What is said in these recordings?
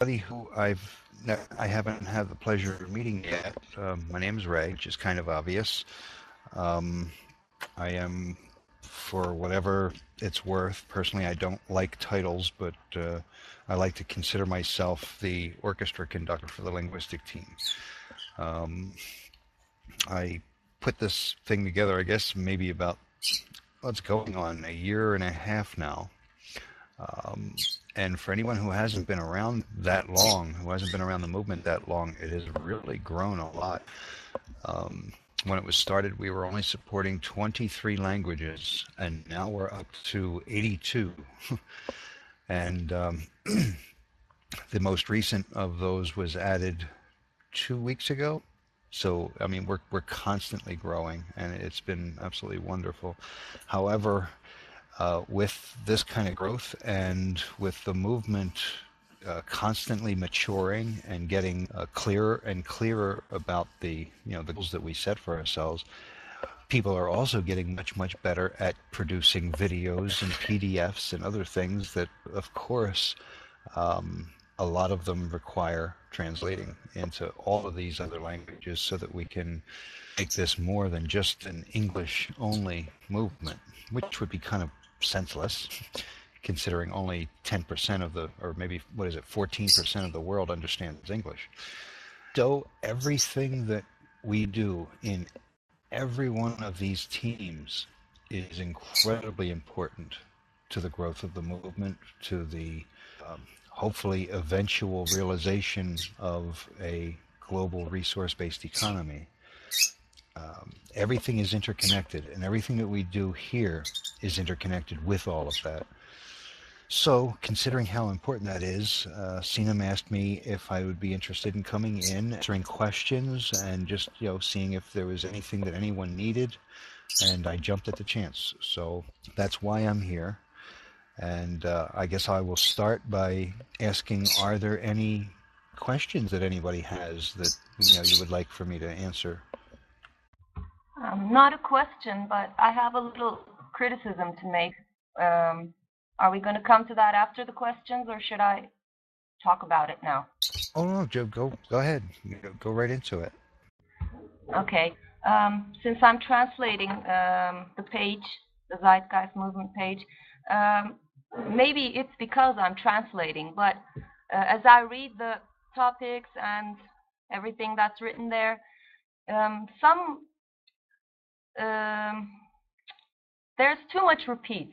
who I've I haven't had the pleasure of meeting yet, um, my name is Ray, which is kind of obvious. Um, I am, for whatever it's worth, personally, I don't like titles, but uh, I like to consider myself the orchestra conductor for the linguistic team. Um, I put this thing together, I guess, maybe about what's going on a year and a half now. Um, and for anyone who hasn't been around that long, who hasn't been around the movement that long, it has really grown a lot. Um, when it was started, we were only supporting 23 languages, and now we're up to 82. and um, the most recent of those was added two weeks ago. So, I mean, we're, we're constantly growing, and it's been absolutely wonderful. However, uh, with this kind of growth and with the movement uh, constantly maturing and getting uh, clearer and clearer about the you know the goals that we set for ourselves people are also getting much much better at producing videos and pdfs and other things that of course um, a lot of them require translating into all of these other languages so that we can make this more than just an english only movement which would be kind of senseless considering only 10% of the, or maybe, what is it, 14% of the world understands English. So everything that we do in every one of these teams is incredibly important to the growth of the movement, to the um, hopefully eventual realization of a global resource based economy. Um, everything is interconnected, and everything that we do here is interconnected with all of that. So, considering how important that is, uh, asked me if I would be interested in coming in, answering questions, and just you know seeing if there was anything that anyone needed, and I jumped at the chance. So that's why I'm here. And uh, I guess I will start by asking: Are there any questions that anybody has that you know you would like for me to answer? Um, not a question, but I have a little criticism to make. Um, are we going to come to that after the questions, or should I talk about it now? Oh no, Joe, go go ahead. Go right into it. Okay. Um, since I'm translating um, the page, the Zeitgeist movement page, um, maybe it's because I'm translating, but uh, as I read the topics and everything that's written there, um, some um, there's too much repeat.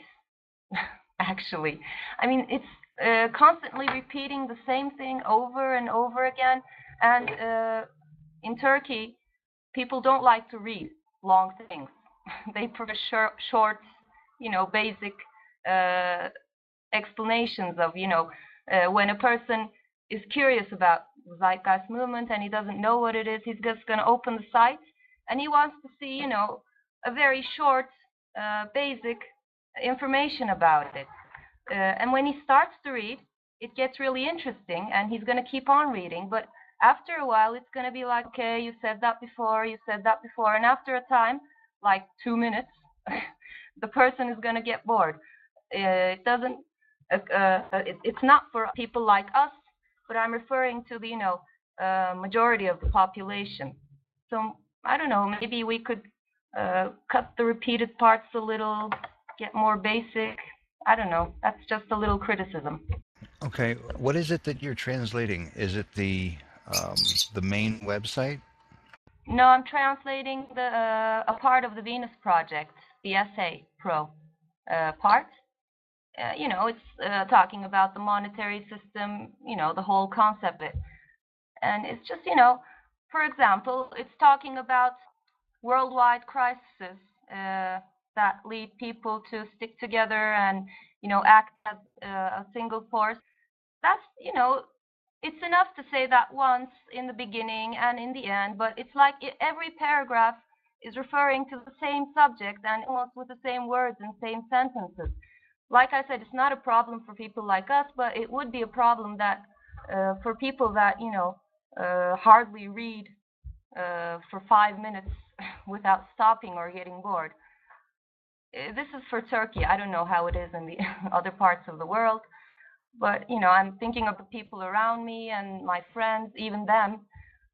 actually. I mean, it's uh, constantly repeating the same thing over and over again. And uh, in Turkey, people don't like to read long things. they prefer short, you know, basic uh, explanations of, you know, uh, when a person is curious about the Zeitgeist movement and he doesn't know what it is, he's just going to open the site and he wants to see, you know, a very short, uh, basic information about it. Uh, and when he starts to read, it gets really interesting and he's going to keep on reading. But after a while, it's going to be like, okay, you said that before, you said that before. And after a time, like two minutes, the person is going to get bored. Uh, it doesn't, uh, uh, it, it's not for people like us, but I'm referring to the, you know, uh, majority of the population. So I don't know, maybe we could uh, cut the repeated parts a little, get more basic. I don't know. That's just a little criticism. Okay, what is it that you're translating? Is it the um, the main website? No, I'm translating the uh, a part of the Venus project, the SA Pro uh, part. Uh, you know, it's uh, talking about the monetary system. You know, the whole concept of it, and it's just you know, for example, it's talking about worldwide crises uh, that lead people to stick together and you know act as uh, a single force. That's you know it's enough to say that once in the beginning and in the end but it's like every paragraph is referring to the same subject and almost with the same words and same sentences. Like i said it's not a problem for people like us but it would be a problem that uh, for people that you know uh, hardly read uh, for five minutes without stopping or getting bored uh, this is for Turkey. I don't know how it is in the other parts of the world, But you know, I'm thinking of the people around me and my friends, even them.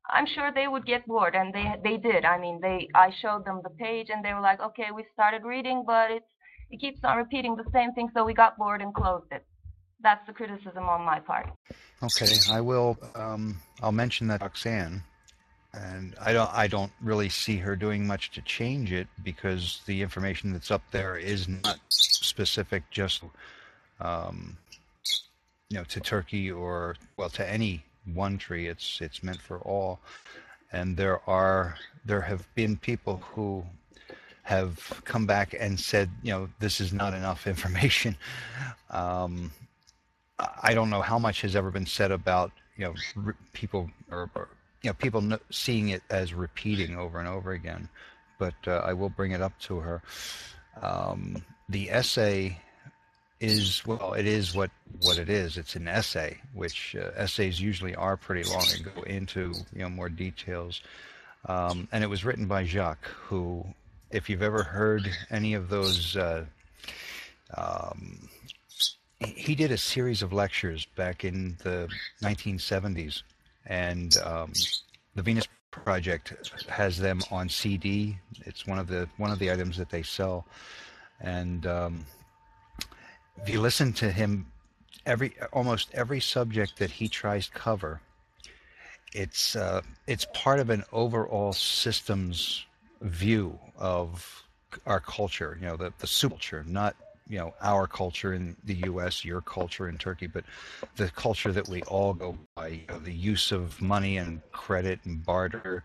I'm sure they would get bored, and they they did. I mean, they I showed them the page, and they were like, "Okay, we started reading, but it's it keeps on repeating the same thing, so we got bored and closed it." That's the criticism on my part. Okay, I will. Um, I'll mention that Roxanne, and I don't. I don't really see her doing much to change it because the information that's up there is not specific just, um, you know, to Turkey or well to any one tree. It's it's meant for all, and there are there have been people who have come back and said, you know, this is not enough information. Um, I don't know how much has ever been said about you know people or, or, you know people seeing it as repeating over and over again, but uh, I will bring it up to her. Um, the essay is well, it is what what it is. It's an essay, which uh, essays usually are pretty long and go into you know more details. Um, and it was written by Jacque, who, if you've ever heard any of those. Uh, um, he did a series of lectures back in the 1970s, and um, the Venus Project has them on CD. It's one of the one of the items that they sell, and um, if you listen to him, every almost every subject that he tries to cover, it's uh, it's part of an overall systems view of our culture. You know, the the culture, not you know our culture in the U.S., your culture in Turkey, but the culture that we all go by. You know, the use of money and credit and barter,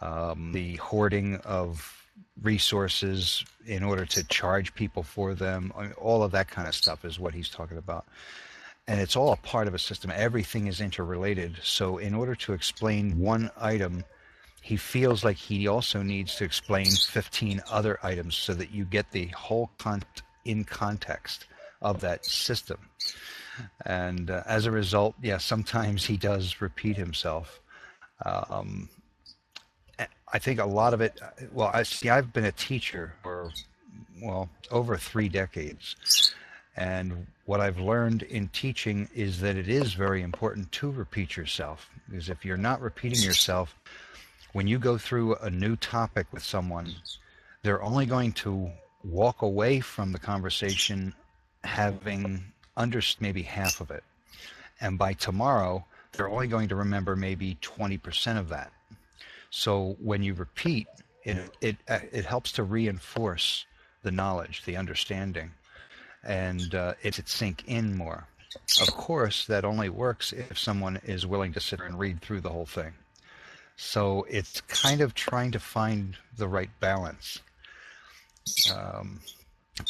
um, the hoarding of resources in order to charge people for them. I mean, all of that kind of stuff is what he's talking about. And it's all a part of a system. Everything is interrelated. So, in order to explain one item, he feels like he also needs to explain 15 other items so that you get the whole content in context of that system. And uh, as a result, yeah, sometimes he does repeat himself. Um, I think a lot of it, well, I see, I've been a teacher for, well, over three decades. And what I've learned in teaching is that it is very important to repeat yourself. Because if you're not repeating yourself, when you go through a new topic with someone, they're only going to walk away from the conversation having under maybe half of it. And by tomorrow, they're only going to remember maybe 20% of that. So when you repeat, it, it, uh, it helps to reinforce the knowledge, the understanding, and uh, it, it sink in more. Of course, that only works if someone is willing to sit and read through the whole thing. So it's kind of trying to find the right balance. Um,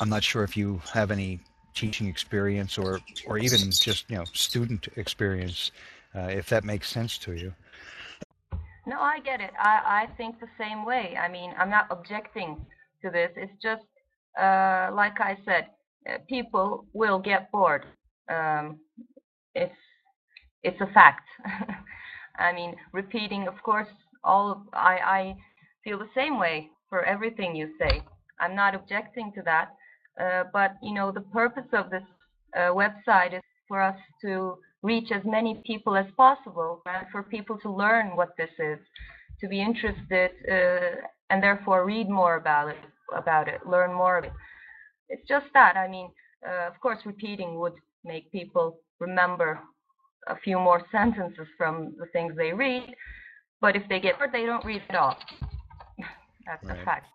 I'm not sure if you have any teaching experience or or even just you know student experience, uh, if that makes sense to you. No, I get it. I, I think the same way. I mean, I'm not objecting to this. It's just uh, like I said, uh, people will get bored. Um, it's it's a fact. I mean, repeating, of course, all of, I I feel the same way for everything you say. I'm not objecting to that. Uh, but you know, the purpose of this uh, website is for us to reach as many people as possible, and for people to learn what this is, to be interested, uh, and therefore read more about it, about it, learn more of it. It's just that. I mean, uh, of course, repeating would make people remember a few more sentences from the things they read, but if they get bored, they don't read at all. That's right. a fact.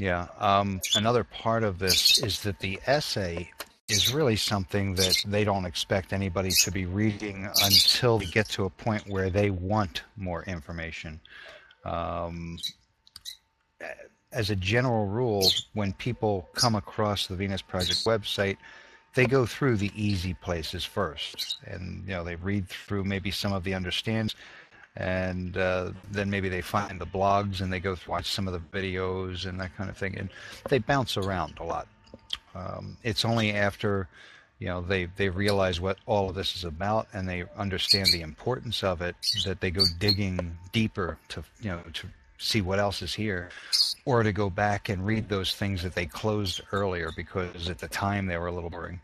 Yeah. Um, another part of this is that the essay is really something that they don't expect anybody to be reading until they get to a point where they want more information. Um, as a general rule, when people come across the Venus Project website, they go through the easy places first, and you know they read through maybe some of the understandings and uh, then maybe they find the blogs and they go watch some of the videos and that kind of thing, and they bounce around a lot. Um, it's only after you know they they realize what all of this is about and they understand the importance of it that they go digging deeper to you know to see what else is here or to go back and read those things that they closed earlier because at the time they were a little boring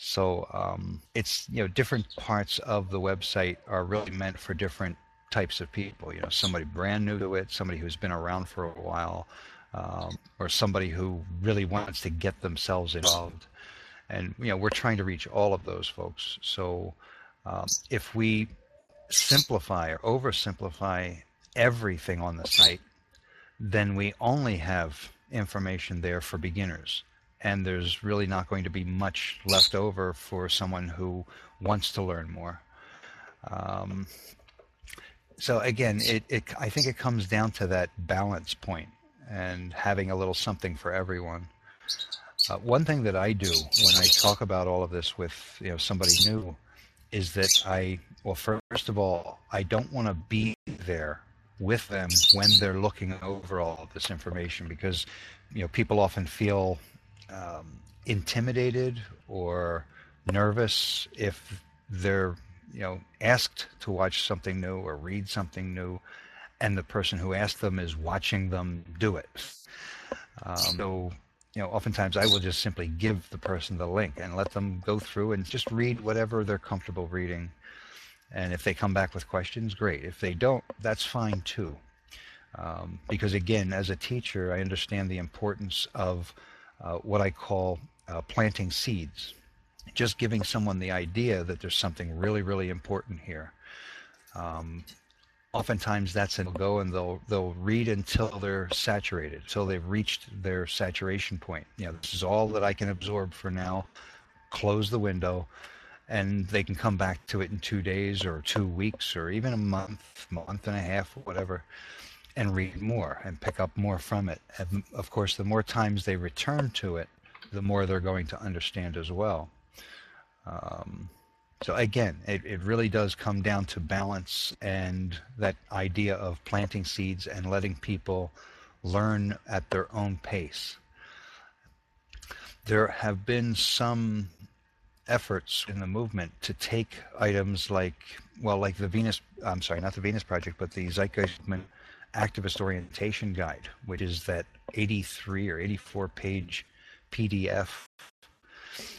So um, it's you know different parts of the website are really meant for different types of people. You know, somebody brand new to it, somebody who's been around for a while, um, or somebody who really wants to get themselves involved. And you know, we're trying to reach all of those folks. So um, if we simplify or oversimplify everything on the site, then we only have information there for beginners and there's really not going to be much left over for someone who wants to learn more. Um, so again, it, it, I think it comes down to that balance point and having a little something for everyone. Uh, one thing that I do when I talk about all of this with you know somebody new is that I well first of all I don't want to be there with them when they're looking over all of this information because you know people often feel um, intimidated or nervous if they're you know asked to watch something new or read something new and the person who asked them is watching them do it. Um, so you know oftentimes i will just simply give the person the link and let them go through and just read whatever they're comfortable reading. And if they come back with questions great. If they don't that's fine too. Um, because again as a teacher i understand the importance of uh, what I call uh, planting seeds. Just giving someone the idea that there's something really, really important here. Um, oftentimes that's they'll go and they'll they'll read until they're saturated, until they've reached their saturation point. You know, this is all that I can absorb for now. Close the window, and they can come back to it in two days or two weeks or even a month, month and a half, whatever and read more and pick up more from it. And of course, the more times they return to it, the more they're going to understand as well. Um, so again, it, it really does come down to balance and that idea of planting seeds and letting people learn at their own pace. There have been some efforts in the movement to take items like, well, like the Venus, I'm sorry, not the Venus Project, but the Zeitgeist movement activist orientation guide, which is that 83 or 84 page PDF.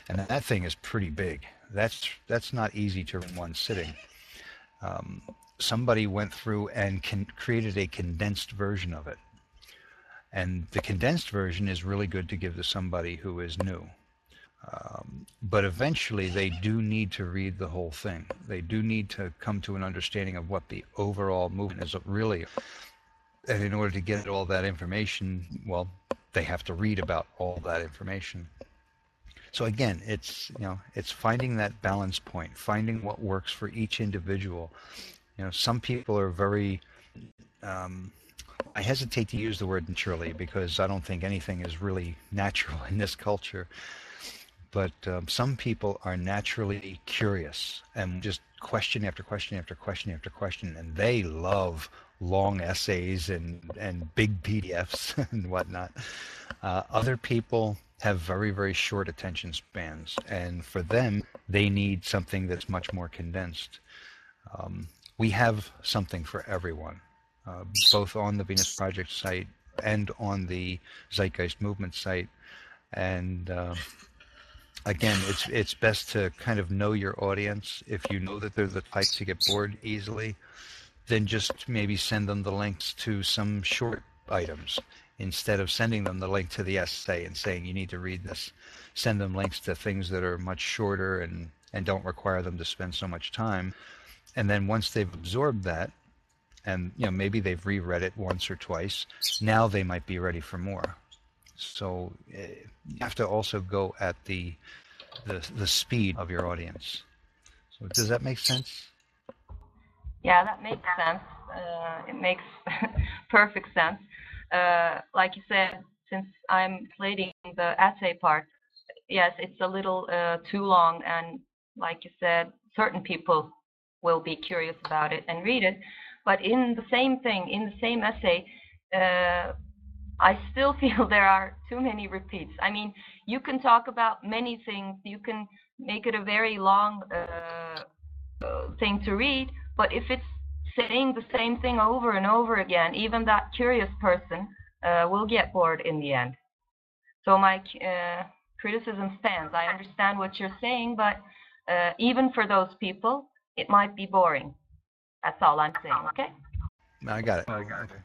And that thing is pretty big. That's that's not easy to run one sitting. Um, somebody went through and can, created a condensed version of it. And the condensed version is really good to give to somebody who is new. Um, but eventually, they do need to read the whole thing. They do need to come to an understanding of what the overall movement is really and in order to get all that information, well, they have to read about all that information. So again, it's you know it's finding that balance point, finding what works for each individual. You know, some people are very. Um, I hesitate to use the word naturally because I don't think anything is really natural in this culture. But um, some people are naturally curious and just question after question after question after question, and they love long essays and, and big PDFs and whatnot. Uh, other people have very, very short attention spans. And for them, they need something that's much more condensed. Um, we have something for everyone, uh, both on the Venus Project site and on the Zeitgeist Movement site. And uh, again, it's it's best to kind of know your audience. If you know that they're the type to get bored easily, then just maybe send them the links to some short items instead of sending them the link to the essay and saying you need to read this. Send them links to things that are much shorter and, and don't require them to spend so much time. And then once they've absorbed that, and you know maybe they've reread it once or twice, now they might be ready for more. So uh, you have to also go at the the, the speed of your audience. So does that make sense? Yeah, that makes sense. Uh, it makes perfect sense. Uh, like you said, since I'm plating the essay part, yes, it's a little uh, too long, and like you said, certain people will be curious about it and read it. But in the same thing, in the same essay, uh, I still feel there are too many repeats. I mean, you can talk about many things. You can make it a very long uh, uh, thing to read, but if it's saying the same thing over and over again, even that curious person uh, will get bored in the end. So my uh, criticism stands. I understand what you're saying, but uh, even for those people, it might be boring. That's all I'm saying. Okay. I got it. I got it.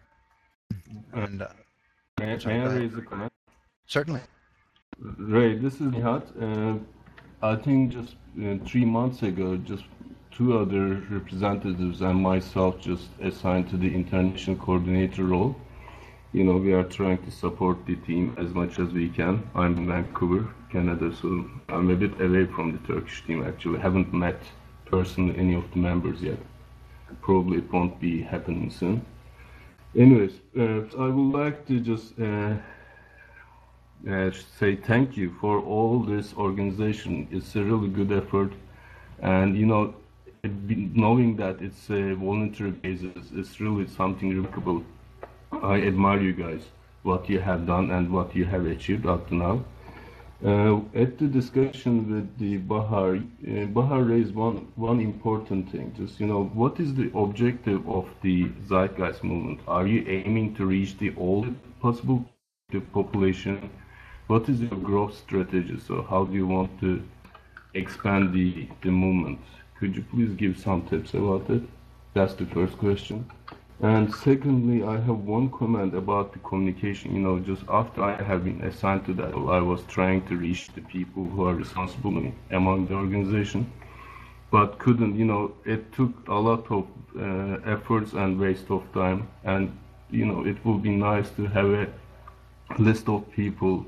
And uh, may, may I raise a comment? Certainly. Ray, this is Nihat. Uh, I think just uh, three months ago, just two other representatives and myself just assigned to the international coordinator role. You know, we are trying to support the team as much as we can. I'm in Vancouver, Canada, so I'm a bit away from the Turkish team actually. I haven't met personally any of the members yet. Probably it won't be happening soon. Anyways, uh, I would like to just uh, uh, say thank you for all this organization. It's a really good effort, and you know, knowing that it's a voluntary basis is really something remarkable. I admire you guys, what you have done and what you have achieved up to now. Uh, at the discussion with the Bahar, uh, Bahar raised one one important thing. Just you know, what is the objective of the Zeitgeist movement? Are you aiming to reach the all possible population? What is your growth strategy? So how do you want to expand the the movement? Could you please give some tips about it? That's the first question. And secondly, I have one comment about the communication. You know, just after I have been assigned to that, I was trying to reach the people who are responsible among the organization, but couldn't. You know, it took a lot of uh, efforts and waste of time. And you know, it would be nice to have a list of people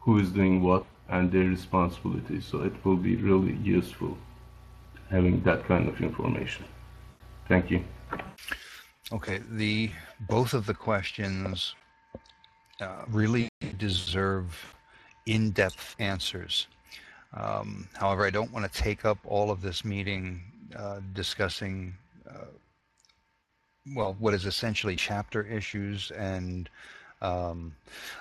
who is doing what and their responsibilities. So it will be really useful having that kind of information. Thank you. Okay, the both of the questions uh, really deserve in-depth answers. Um, however, I don't want to take up all of this meeting uh, discussing, uh, well, what is essentially chapter issues, and um,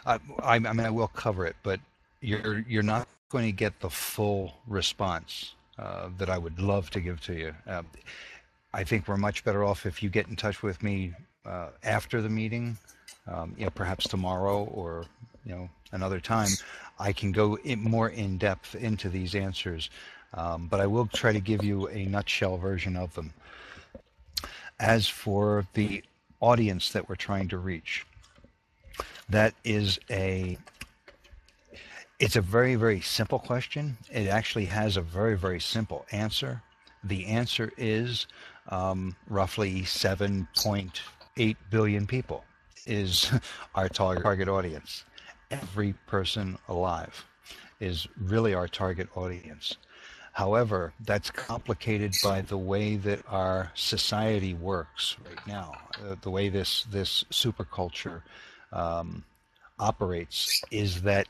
I, I, mean, I will cover it, but you're you're not going to get the full response uh, that I would love to give to you. Uh, I think we're much better off if you get in touch with me uh, after the meeting, um, you know, perhaps tomorrow or you know another time. I can go in more in depth into these answers, um, but I will try to give you a nutshell version of them. As for the audience that we're trying to reach, that is a it's a very, very simple question. It actually has a very, very simple answer. The answer is um, roughly 7.8 billion people is our target audience. Every person alive is really our target audience. However, that's complicated by the way that our society works right now, uh, the way this this superculture um, operates is that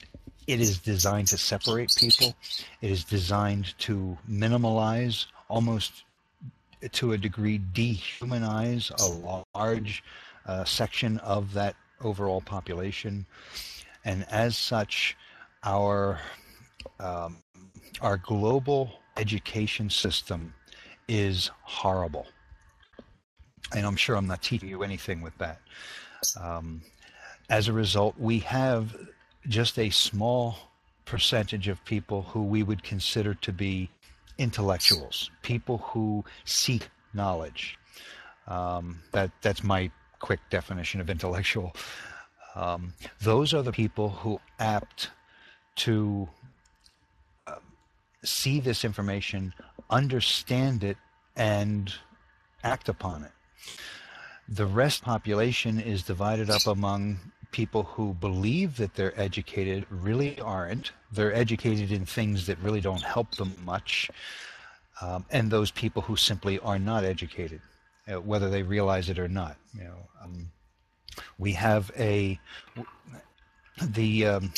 it is designed to separate people. It is designed to minimalize, almost to a degree, dehumanize a large uh, section of that overall population. And as such, our um, our global education system is horrible. And I'm sure I'm not teaching you anything with that. Um, as a result, we have just a small percentage of people who we would consider to be intellectuals, people who seek knowledge. Um, that that's my quick definition of intellectual. Um, those are the people who apt to uh, see this information, understand it, and act upon it. The rest population is divided up among people who believe that they're educated really aren't. They're educated in things that really don't help them much. Um, and those people who simply are not educated, uh, whether they realize it or not. You know, um, we have a the um,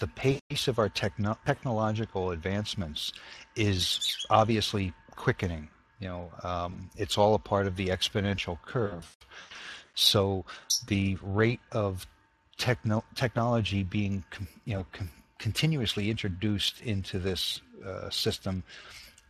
the pace of our techno- technological advancements is obviously quickening. You know, um, it's all a part of the exponential curve. So the rate of techno- technology being you know continuously introduced into this uh, system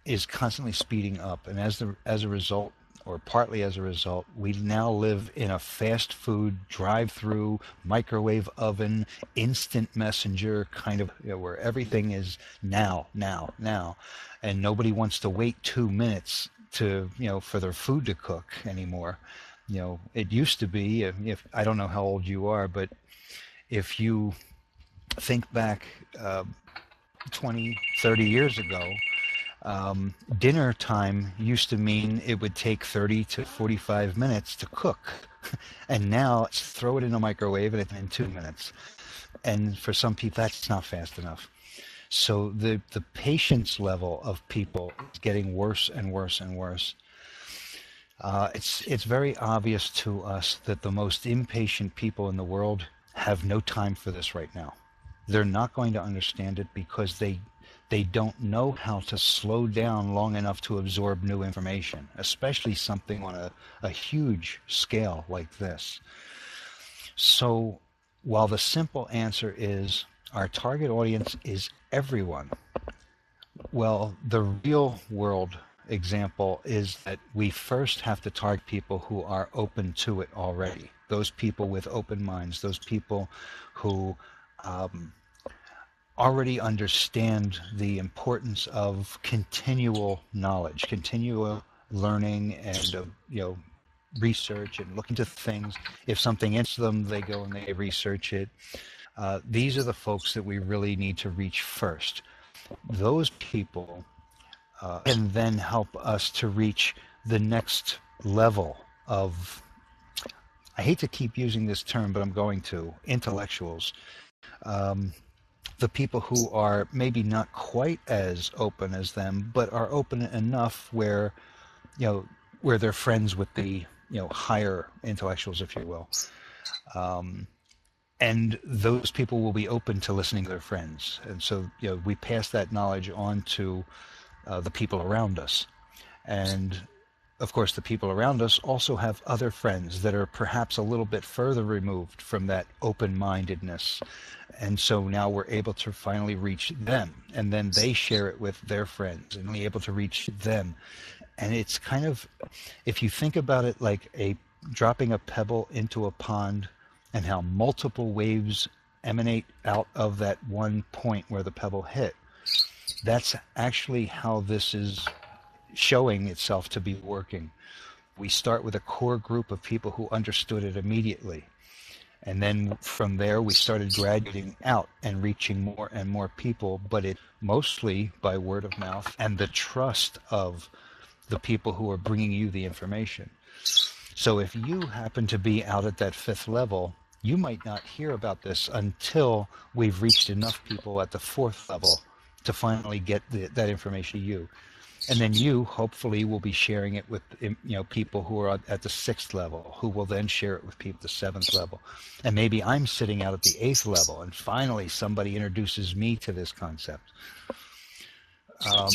is constantly speeding up, and as the as a result, or partly as a result, we now live in a fast food drive-through, microwave oven, instant messenger kind of you know, where everything is now, now, now, and nobody wants to wait two minutes to you know for their food to cook anymore. You know, it used to be if I don't know how old you are, but if you think back uh, 20, 30 years ago, um, dinner time used to mean it would take 30 to 45 minutes to cook. and now it's throw it in a microwave and it's in two minutes. And for some people, that's not fast enough. So the, the patience level of people is getting worse and worse and worse. Uh, it's, it's very obvious to us that the most impatient people in the world have no time for this right now. They're not going to understand it because they they don't know how to slow down long enough to absorb new information, especially something on a, a huge scale like this. So while the simple answer is our target audience is everyone, well, the real world example is that we first have to target people who are open to it already. Those people with open minds, those people who um, already understand the importance of continual knowledge, continual learning, and uh, you know research and look into things. If something interests them, they go and they research it. Uh, these are the folks that we really need to reach first. Those people uh, can then help us to reach the next level of. I hate to keep using this term, but I'm going to intellectuals. Um, the people who are maybe not quite as open as them, but are open enough where, you know, where they're friends with the, you know, higher intellectuals, if you will. Um, and those people will be open to listening to their friends. And so, you know, we pass that knowledge on to uh, the people around us. And of course, the people around us also have other friends that are perhaps a little bit further removed from that open mindedness and so now we're able to finally reach them and then they share it with their friends and we're able to reach them. And it's kind of if you think about it like a dropping a pebble into a pond and how multiple waves emanate out of that one point where the pebble hit that's actually how this is showing itself to be working. We start with a core group of people who understood it immediately. And then from there, we started graduating out and reaching more and more people, but it mostly by word of mouth and the trust of the people who are bringing you the information. So if you happen to be out at that fifth level, you might not hear about this until we've reached enough people at the fourth level to finally get the, that information to you and then you hopefully will be sharing it with you know people who are at the sixth level who will then share it with people at the seventh level. And maybe i'm sitting out at the eighth level and finally somebody introduces me to this concept. Um,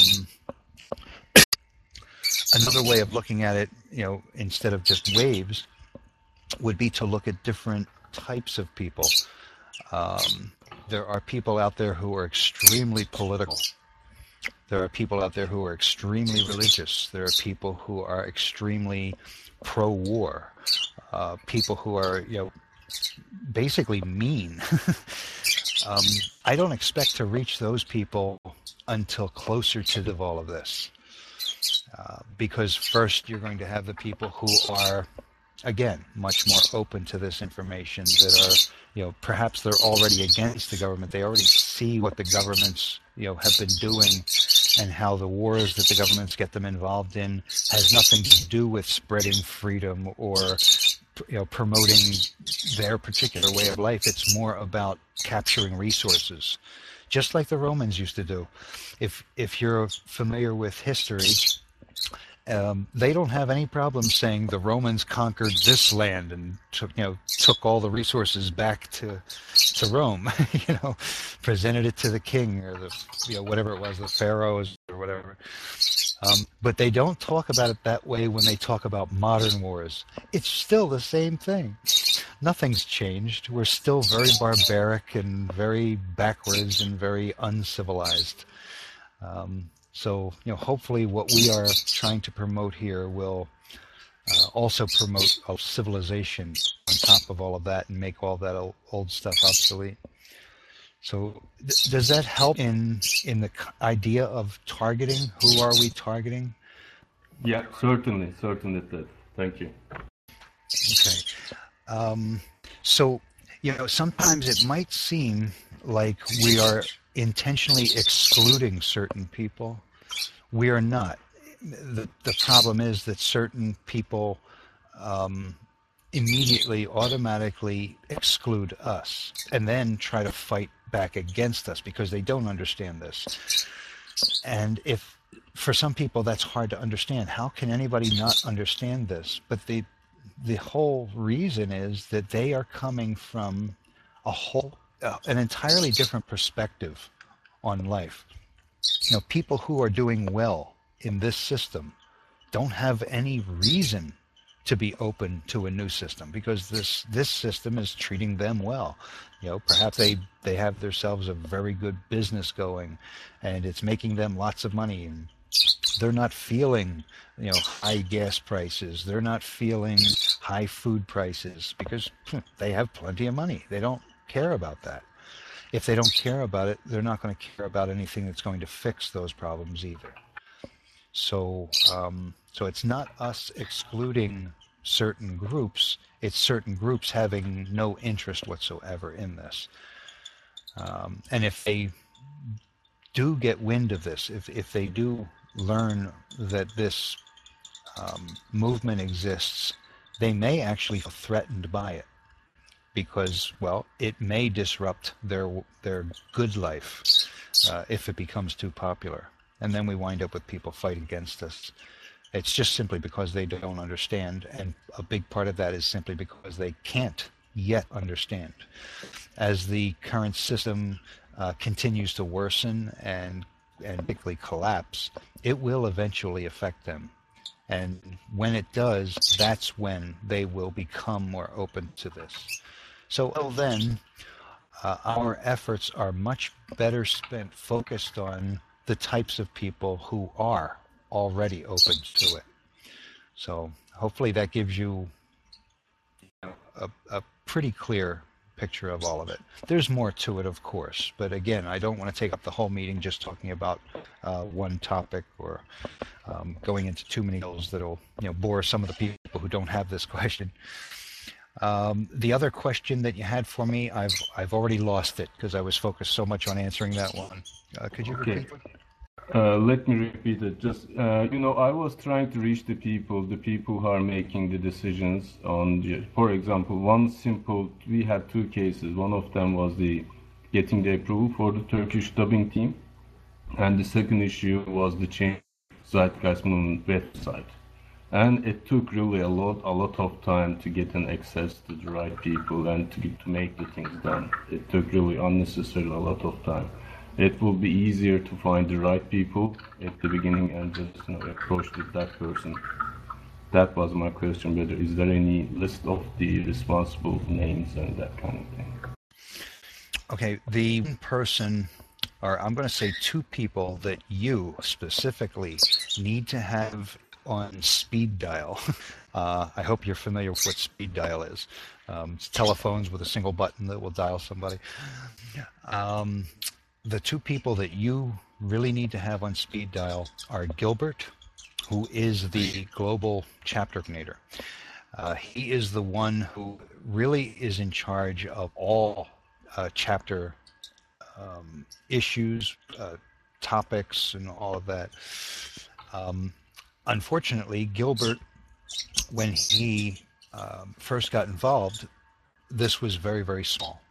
another way of looking at it you know instead of just waves would be to look at different types of people. Um, there are people out there who are extremely political there are people out there who are extremely religious. There are people who are extremely pro-war. Uh, people who are, you know, basically mean. um, I don't expect to reach those people until closer to the, all of this. Uh, because first you're going to have the people who are, again, much more open to this information that are, you know, perhaps they're already against the government. They already see what the governments, you know, have been doing and how the wars that the governments get them involved in has nothing to do with spreading freedom or you know promoting their particular way of life. It's more about capturing resources just like the romans used to do. If if you're familiar with history um, they don't have any problem saying the Romans conquered this land and took, you know, took all the resources back to, to Rome, you know, presented it to the king or the, you know, whatever it was, the pharaohs or whatever. Um, but they don't talk about it that way when they talk about modern wars. It's still the same thing. Nothing's changed. We're still very barbaric and very backwards and very uncivilized. Um, so, you know, hopefully what we are trying to promote here will uh, also promote a civilization on top of all of that and make all that old, old stuff obsolete. So th- does that help in in the idea of targeting? Who are we targeting? Yeah, certainly, certainly it did. Thank you. Okay. Um, so you know, sometimes it might seem like we are intentionally excluding certain people. We are not. The, the problem is that certain people um, immediately, automatically exclude us and then try to fight back against us because they don't understand this. And if for some people that's hard to understand, how can anybody not understand this? But the the whole reason is that they are coming from a whole uh, an entirely different perspective on life. You know, people who are doing well in this system don't have any reason to be open to a new system because this this system is treating them well. You know, perhaps they they have themselves a very good business going, and it's making them lots of money, and they're not feeling you know high gas prices. They're not feeling high food prices because hmm, they have plenty of money. They don't care about that. If they don't care about it, they're not going to care about anything that's going to fix those problems either. So, um, so it's not us excluding certain groups; it's certain groups having no interest whatsoever in this. Um, and if they do get wind of this, if if they do learn that this um, movement exists, they may actually feel threatened by it because, well, it may disrupt their their good life uh, if it becomes too popular, and then we wind up with people fighting against us. It's just simply because they don't understand, and a big part of that is simply because they can't yet understand. As the current system uh, continues to worsen and and particularly collapse, it will eventually affect them. And when it does, that's when they will become more open to this. So until then, uh, our efforts are much better spent focused on the types of people who are already open to it. So hopefully that gives you a, a pretty clear picture of all of it. There's more to it, of course, but again, I don't want to take up the whole meeting just talking about uh, one topic or um, going into too many details that'll you know bore some of the people who don't have this question. Um, the other question that you had for me, I've I've already lost it because I was focused so much on answering that one. Uh, could you Okay. repeat? Uh, let me repeat it. Just uh, you know, I was trying to reach the people, the people who are making the decisions on. The, for example, one simple. We had two cases. One of them was the getting the approval for the Turkish dubbing team, and the second issue was the change Zeitgeist Movement website. And it took really a lot, a lot of time to get an access to the right people and to get, to make the things done. It took really unnecessarily a lot of time it will be easier to find the right people at the beginning and just you know approach with that person. That was my question. Whether is there any list of the responsible names and that kind of thing? Okay, the person, or I'm going to say two people that you specifically need to have on speed dial. Uh, I hope you're familiar with what speed dial is. Um, it's telephones with a single button that will dial somebody. Um, the two people that you really need to have on speed dial are Gilbert, who is the global chapter coordinator. Uh, he is the one who really is in charge of all uh, chapter um, issues, uh, topics, and all of that. Um, unfortunately, Gilbert, when he um, first got involved, this was very, very small.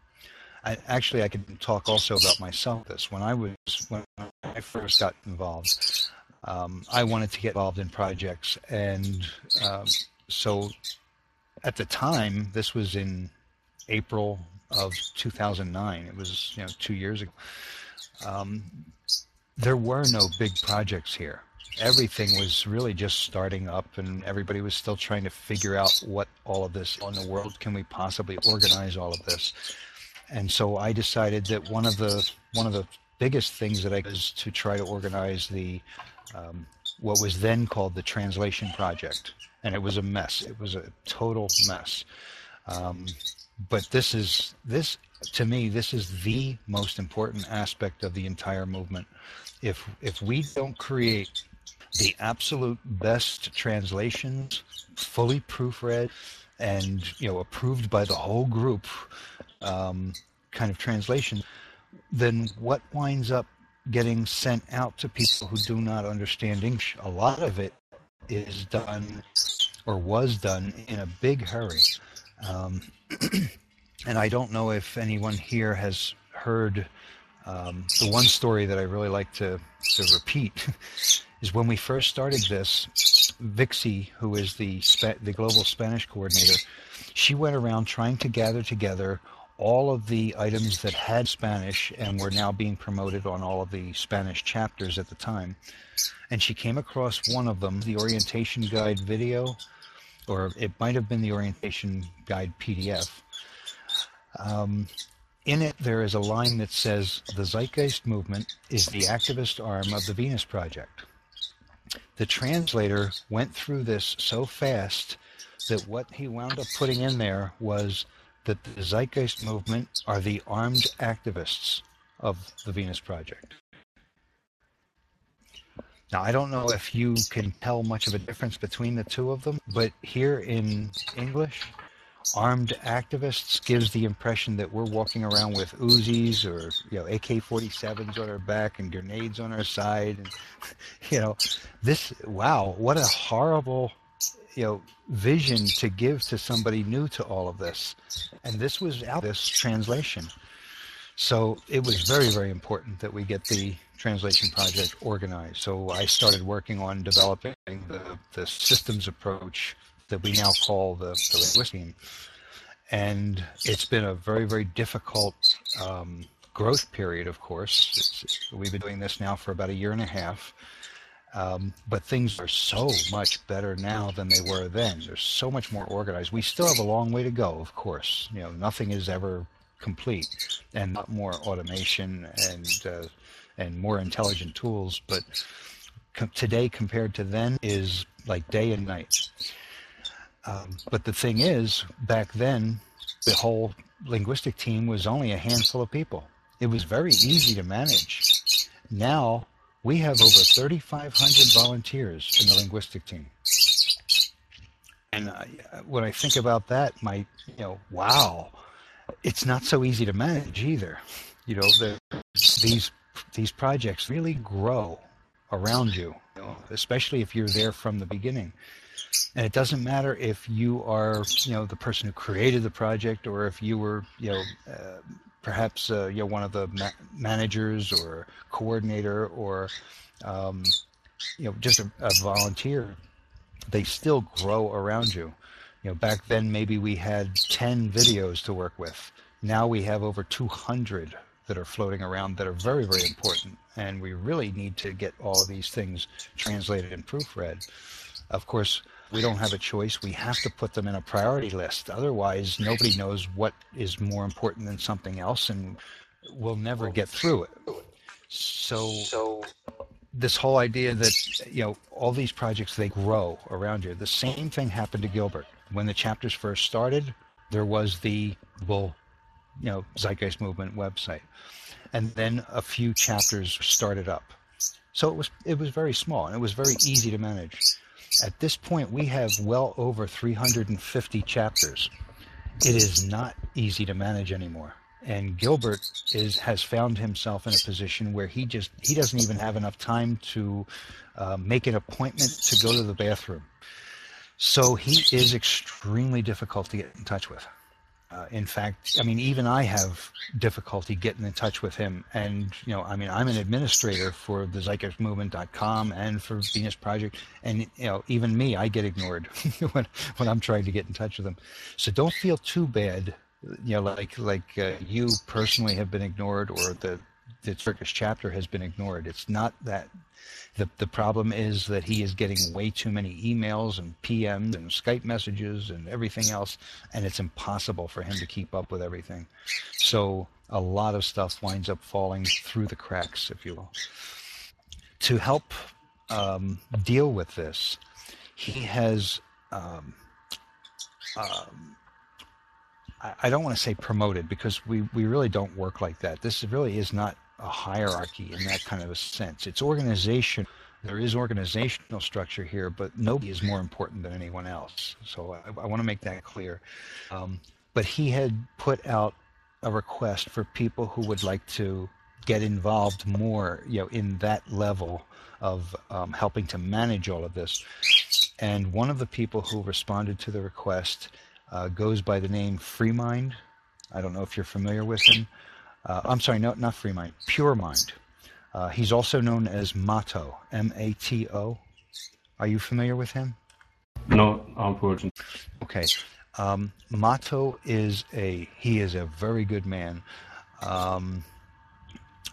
I, actually, I can talk also about myself. This when I was when I first got involved, um, I wanted to get involved in projects, and um, so at the time, this was in April of 2009. It was you know two years ago. Um, there were no big projects here. Everything was really just starting up, and everybody was still trying to figure out what all of this in the world can we possibly organize all of this and so I decided that one of the one of the biggest things that I was to try to organize the um, what was then called the Translation Project, and it was a mess. It was a total mess. Um, but this is this to me this is the most important aspect of the entire movement. If if we don't create the absolute best translations, fully proofread, and you know approved by the whole group, um, kind of translation, then what winds up getting sent out to people who do not understand English? A lot of it is done or was done in a big hurry. Um, and I don't know if anyone here has heard um, the one story that I really like to, to repeat is when we first started this, Vixie, who is the the global Spanish coordinator, she went around trying to gather together all of the items that had Spanish and were now being promoted on all of the Spanish chapters at the time. And she came across one of them, the orientation guide video, or it might have been the orientation guide PDF. Um, in it, there is a line that says, The Zeitgeist movement is the activist arm of the Venus Project. The translator went through this so fast that what he wound up putting in there was that the Zeitgeist movement are the armed activists of the Venus Project. Now, I don't know if you can tell much of a difference between the two of them, but here in English, armed activists gives the impression that we're walking around with Uzis or you know AK-47s on our back and grenades on our side, and you know, this wow, what a horrible you know vision to give to somebody new to all of this, and this was out this translation. So it was very, very important that we get the translation project organized. So I started working on developing the, the systems approach that we now call the, the linguistic And it's been a very, very difficult um, growth period, of course. It's, we've been doing this now for about a year and a half. Um, but things are so much better now than they were then. They're so much more organized. We still have a long way to go, of course. You know, nothing is ever complete, and not more automation and uh, and more intelligent tools. But today, compared to then, is like day and night. Um, but the thing is, back then, the whole linguistic team was only a handful of people. It was very easy to manage. Now we have over 3,500 volunteers in the linguistic team. And uh, when I think about that, my, you know, wow, it's not so easy to manage either. You know, the, these these projects really grow around you, you know, especially if you're there from the beginning. And it doesn't matter if you are, you know, the person who created the project, or if you were, you know, uh, perhaps uh, you know one of the ma- managers or coordinator, or um, you know just a, a volunteer. They still grow around you. You know, back then maybe we had 10 videos to work with. Now we have over 200 that are floating around that are very, very important. And we really need to get all of these things translated and proofread. Of course, we don't have a choice. We have to put them in a priority list. Otherwise, nobody knows what is more important than something else, and we'll never get through it. So, so this whole idea that you know all these projects they grow around you. The same thing happened to Gilbert when the chapters first started. There was the well, you know, Zeitgeist Movement website, and then a few chapters started up. So it was it was very small and it was very easy to manage. At this point, we have well over 350 chapters. It is not easy to manage anymore. And Gilbert is has found himself in a position where he just he doesn't even have enough time to uh, make an appointment to go to the bathroom. So he is extremely difficult to get in touch with. Uh, in fact, I mean, even I have difficulty getting in touch with him. And, you know, I mean, I'm an administrator for the zeitgeistmovement.com and for Venus Project. And, you know, even me, I get ignored when, when I'm trying to get in touch with him. So don't feel too bad, you know, like, like uh, you personally have been ignored or the, the Turkish chapter has been ignored. It's not that the, the problem is that he is getting way too many emails and PMs and Skype messages and everything else, and it's impossible for him to keep up with everything. So a lot of stuff winds up falling through the cracks, if you will. To help um, deal with this, he has. Um, um, I, don't want to say promoted because we, we really don't work like that. This really is not a hierarchy in that kind of a sense. It's organization. There is organizational structure here, but nobody is more important than anyone else. So I, I want to make that clear. Um, but he had put out a request for people who would like to get involved more, you know, in that level of um, helping to manage all of this. And one of the people who responded to the request uh, goes by the name Freemind. I don't know if you're familiar with him. Uh, I'm sorry, no, not Freemind, Pure Mind. Uh, he's also known as Mato, M-A-T-O. Are you familiar with him? No, unfortunately. Okay. Um, Mato is a he is a very good man. Um,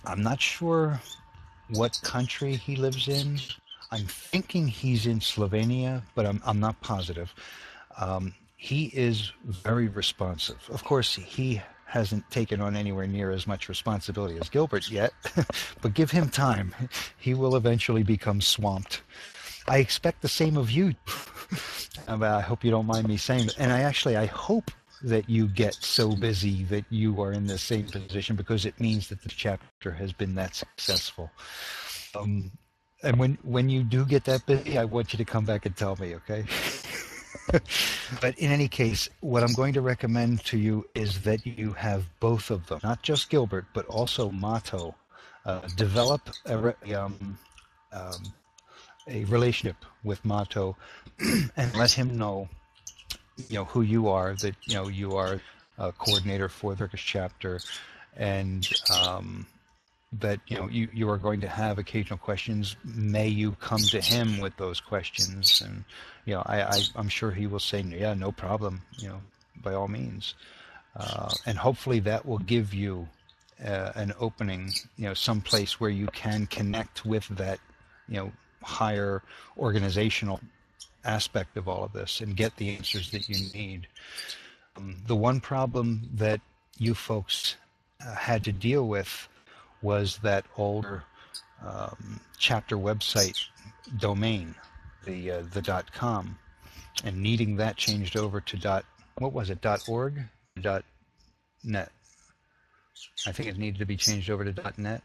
I'm not sure what country he lives in. I'm thinking he's in Slovenia, but I'm I'm not positive. Um, he is very responsive. Of course, he hasn't taken on anywhere near as much responsibility as Gilbert yet, but give him time. He will eventually become swamped. I expect the same of you. I hope you don't mind me saying that. And I actually, I hope that you get so busy that you are in the same position because it means that the chapter has been that successful. Um, and when when you do get that busy, I want you to come back and tell me, okay? but in any case, what I'm going to recommend to you is that you have both of them, not just Gilbert, but also Mato. Uh, develop a, um, um, a relationship with Mato and let him know, you know, who you are, that, you know, you are a coordinator for the Turkish chapter and um, that, you know, you, you are going to have occasional questions. May you come to him with those questions. And, you know, I, I, I'm sure he will say, yeah, no problem, you know, by all means. Uh, and hopefully that will give you uh, an opening, you know, some place where you can connect with that, you know, higher organizational aspect of all of this and get the answers that you need. Um, the one problem that you folks uh, had to deal with was that older um, chapter website domain, the uh, the dot com, and needing that changed over to dot what was it dot org dot net. I think it needed to be changed over to dot net.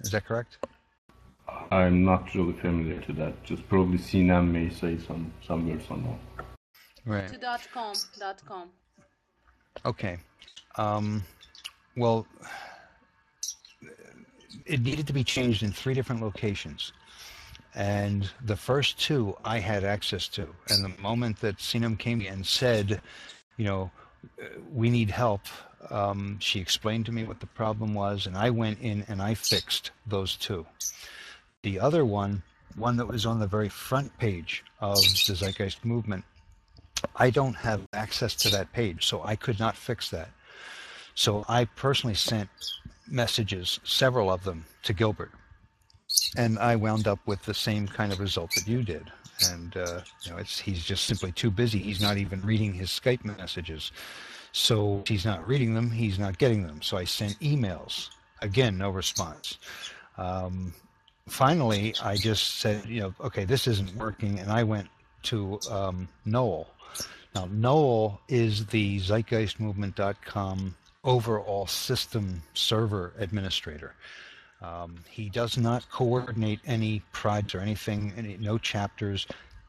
Is that correct? I'm not really familiar to that. Just probably Sinem may say some some words on that. Right. To dot com. Dot com. Okay. Um, well, it needed to be changed in three different locations. And the first two I had access to. And the moment that Sinem came and said, you know, we need help, um, she explained to me what the problem was, and I went in and I fixed those two. The other one, one that was on the very front page of the Zeitgeist movement, I don't have access to that page, so I could not fix that. So I personally sent messages, several of them, to Gilbert. And I wound up with the same kind of result that you did. And uh, you know, it's he's just simply too busy. He's not even reading his Skype messages. So he's not reading them. He's not getting them. So I sent emails. Again, no response. Um, finally, I just said, you know, okay, this isn't working, and I went to um, Noel. Now, Noel is the zeitgeistmovement.com overall system server administrator. Um, he does not coordinate any projects or anything, any, no chapters.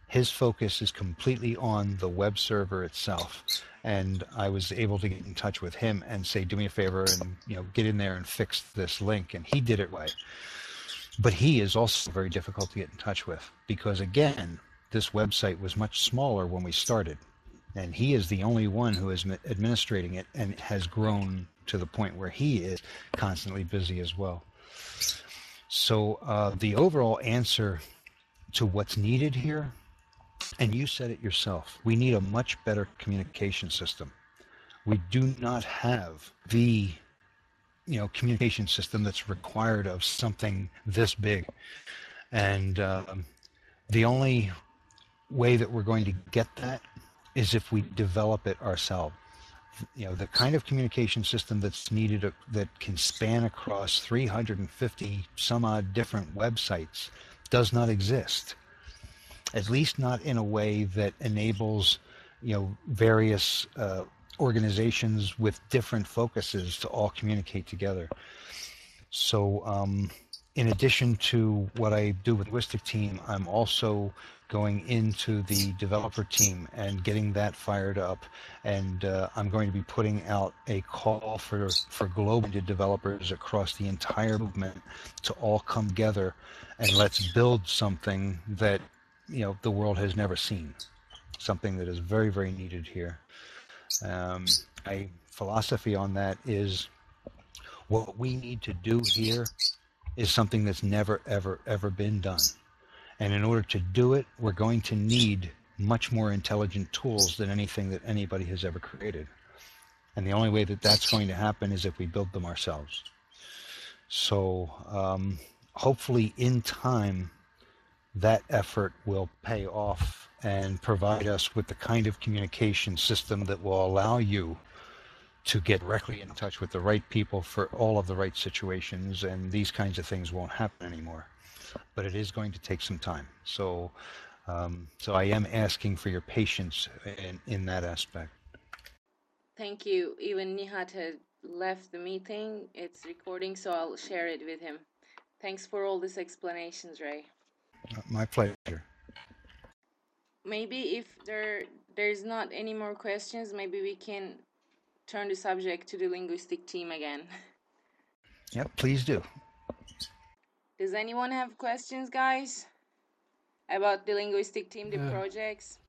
His focus is completely on the web server itself. And I was able to get in touch with him and say, "Do me a favor and you know get in there and fix this link." And he did it right. But he is also very difficult to get in touch with because again, this website was much smaller when we started and he is the only one who is administrating it and has grown to the point where he is constantly busy as well. So uh, the overall answer to what's needed here, and you said it yourself, we need a much better communication system. We do not have the you know communication system that's required of something this big, and um, the only way that we're going to get that is if we develop it ourselves. You know, the kind of communication system that's needed uh, that can span across 350 some odd different websites does not exist. At least not in a way that enables, you know, various uh, organizations with different focuses to all communicate together. So, um, in addition to what I do with Linguistic Team, I'm also going into the developer team and getting that fired up. And uh, I'm going to be putting out a call for for global developers across the entire movement to all come together and let's build something that you know the world has never seen, something that is very very needed here. Um, my philosophy on that is what we need to do here is something that's never ever ever been done and in order to do it, we're going to need much more intelligent tools than anything that anybody has ever created. And the only way that that's going to happen is if we build them ourselves. So um, hopefully, in time, that effort will pay off and provide us with the kind of communication system that will allow you to get directly in touch with the right people for all of the right situations, and these kinds of things won't happen anymore but it is going to take some time. So, um, so I am asking for your patience in, in that aspect. Thank you. Even Nihat had left the meeting. It's recording, so I'll share it with him. Thanks for all these explanations, Ray. Uh, my pleasure. Maybe if there there's not any more questions, maybe we can turn the subject to the linguistic team again. Yep, please do. Does anyone have questions, guys, about the linguistic team, the Uh, projects?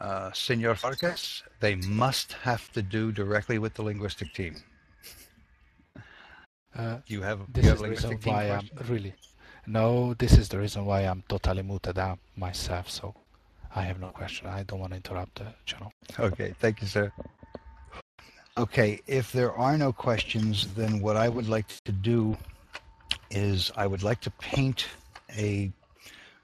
Uh, Senor Farkas, they must have to do directly with the linguistic team. Uh, you have, this you is have the a reason linguistic team why I'm question? really. No, this is the reason why I'm totally muted out myself. So I have no question. I don't want to interrupt the channel. Okay, thank you, sir. Okay, if there are no questions, then what I would like to do is I would like to paint a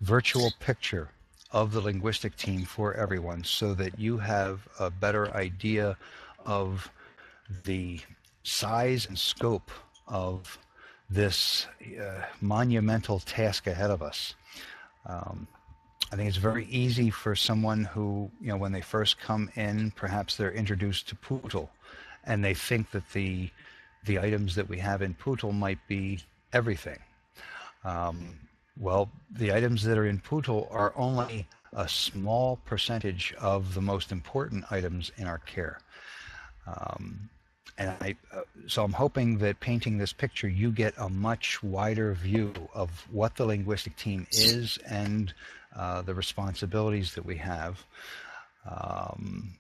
virtual picture of the linguistic team for everyone so that you have a better idea of the size and scope of this uh, monumental task ahead of us. Um, I think it's very easy for someone who, you know, when they first come in, perhaps they're introduced to Pootle, and they think that the the items that we have in Pootle might be everything. Um, well, the items that are in Pootle are only a small percentage of the most important items in our care. Um, and I, uh, so I'm hoping that painting this picture, you get a much wider view of what the linguistic team is and uh, the responsibilities that we have. Um,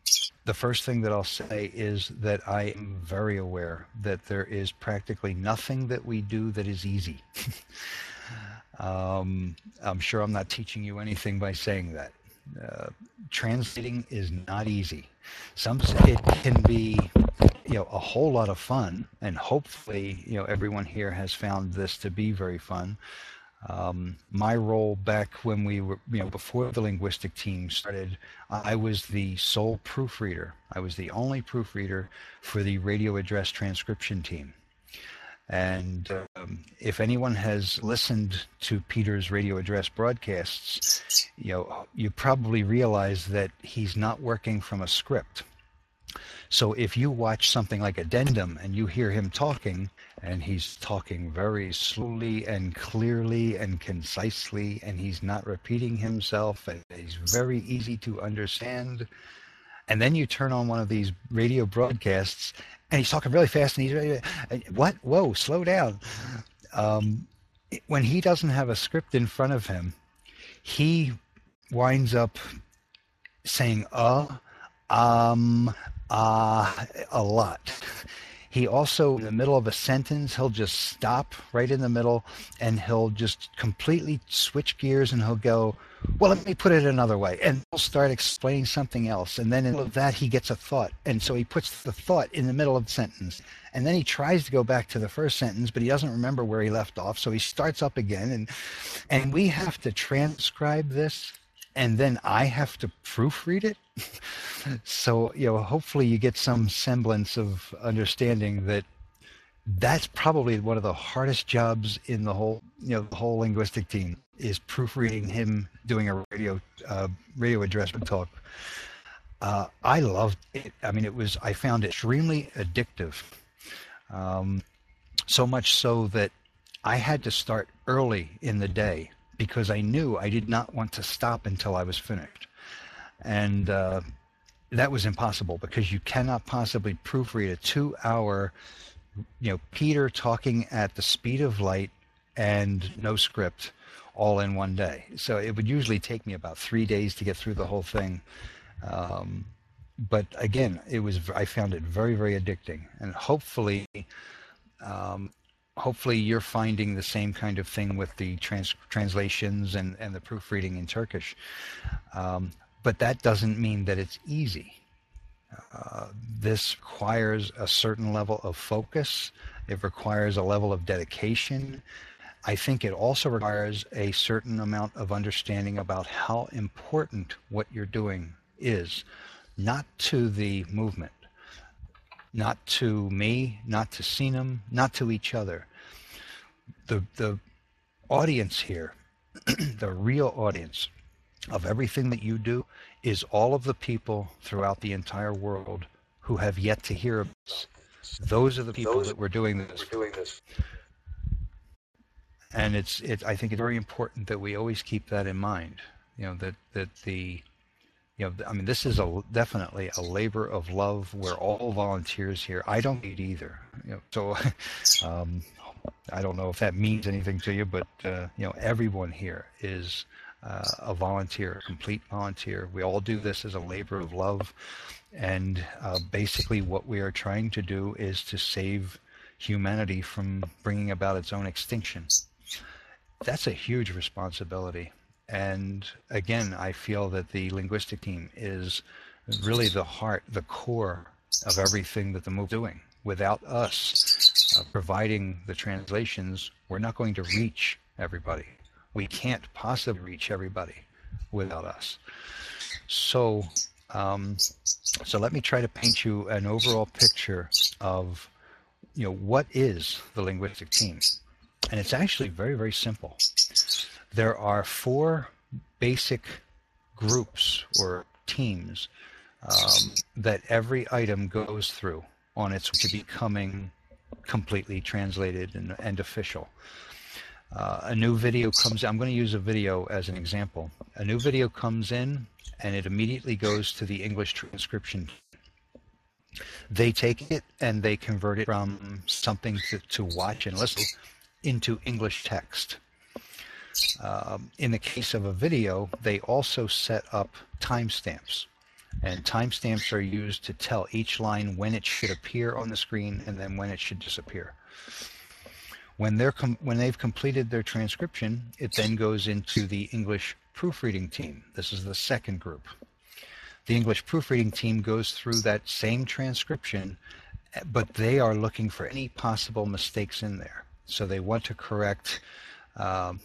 the first thing that I'll say is that I am very aware that there is practically nothing that we do that is easy. um, I'm sure I'm not teaching you anything by saying that. Uh, translating is not easy. Some it can be, you know, a whole lot of fun, and hopefully, you know, everyone here has found this to be very fun. Um, my role back when we were, you know, before the linguistic team started, I was the sole proofreader. I was the only proofreader for the radio address transcription team. And um, if anyone has listened to Peter's radio address broadcasts, you know, you probably realize that he's not working from a script. So if you watch something like Addendum and you hear him talking, and he's talking very slowly and clearly and concisely, and he's not repeating himself, and he's very easy to understand. And then you turn on one of these radio broadcasts, and he's talking really fast, and he's really, what? Whoa, slow down. Um, when he doesn't have a script in front of him, he winds up saying uh, um, uh, a lot. He also, in the middle of a sentence, he'll just stop right in the middle and he'll just completely switch gears and he'll go, Well, let me put it another way. And he'll start explaining something else. And then in that, he gets a thought. And so he puts the thought in the middle of the sentence. And then he tries to go back to the first sentence, but he doesn't remember where he left off. So he starts up again. And, and we have to transcribe this and then I have to proofread it. so, you know, hopefully you get some semblance of understanding that that's probably one of the hardest jobs in the whole, you know, the whole linguistic team. is proofreading him doing a radio uh, radio address talk. Uh, I loved it. I mean, it was I found it extremely addictive. Um, so much so that I had to start early in the day because I knew I did not want to stop until I was finished, and uh, that was impossible because you cannot possibly proofread a two-hour, you know, Peter talking at the speed of light and no script all in one day. So it would usually take me about three days to get through the whole thing. Um, but again, it was I found it very very addicting, and hopefully, um, hopefully you're finding the same kind of thing with the trans- translations and and the proofreading in Turkish. Um, but that doesn't mean that it's easy. Uh, this requires a certain level of focus. It requires a level of dedication. I think it also requires a certain amount of understanding about how important what you're doing is, not to the movement, not to me, not to Sinem, not to each other. The, the audience here, the real audience of everything that you do, is all of the people throughout the entire world who have yet to hear of this. Those are the people that we're doing this. We're Doing this and it's it I think it's very important that we always keep that in mind. You know that that the you know I mean this is a definitely a labor of love. We're all volunteers here. I don't need either. You know, so um, I don't know if that means anything to you, but uh, you know everyone here is uh, a volunteer, a complete volunteer. We all do this as a labor of love, and uh, basically what we are trying to do is to save humanity from bringing about its own extinction that's a huge responsibility. And again, I feel that the linguistic team is really the heart, the core of everything that the move is doing. Without us uh, providing the translations, we're not going to reach everybody. We can't possibly reach everybody without us. So, um, so let me try to paint you an overall picture of, you know, what is the linguistic team. And it's actually very, very simple. There are four basic groups or teams um, that every item goes through on its way to becoming completely translated and, and official. Uh, a new video comes I'm going to use a video as an example. A new video comes in and it immediately goes to the English transcription. They take it and they convert it from something to, to watch and listen into English text. Um, in the case of a video, they also set up timestamps. And timestamps are used to tell each line when it should appear on the screen and then when it should disappear. When, they're when they've completed their transcription, it then goes into the English proofreading team. This is the second group. The English proofreading team goes through that same transcription, but they are looking for any possible mistakes in there. So they want to correct um,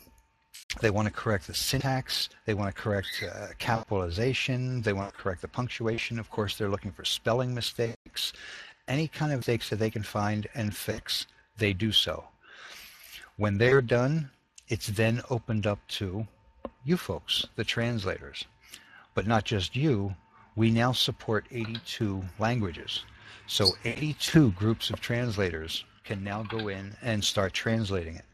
they want to correct the syntax. They want to correct uh, capitalization. They want to correct the punctuation. Of course, they're looking for spelling mistakes. Any kind of mistakes that they can find and fix, they do so. When they're done, it's then opened up to you folks, the translators. But not just you, we now support 82 languages. So 82 groups of translators can now go in and start translating it.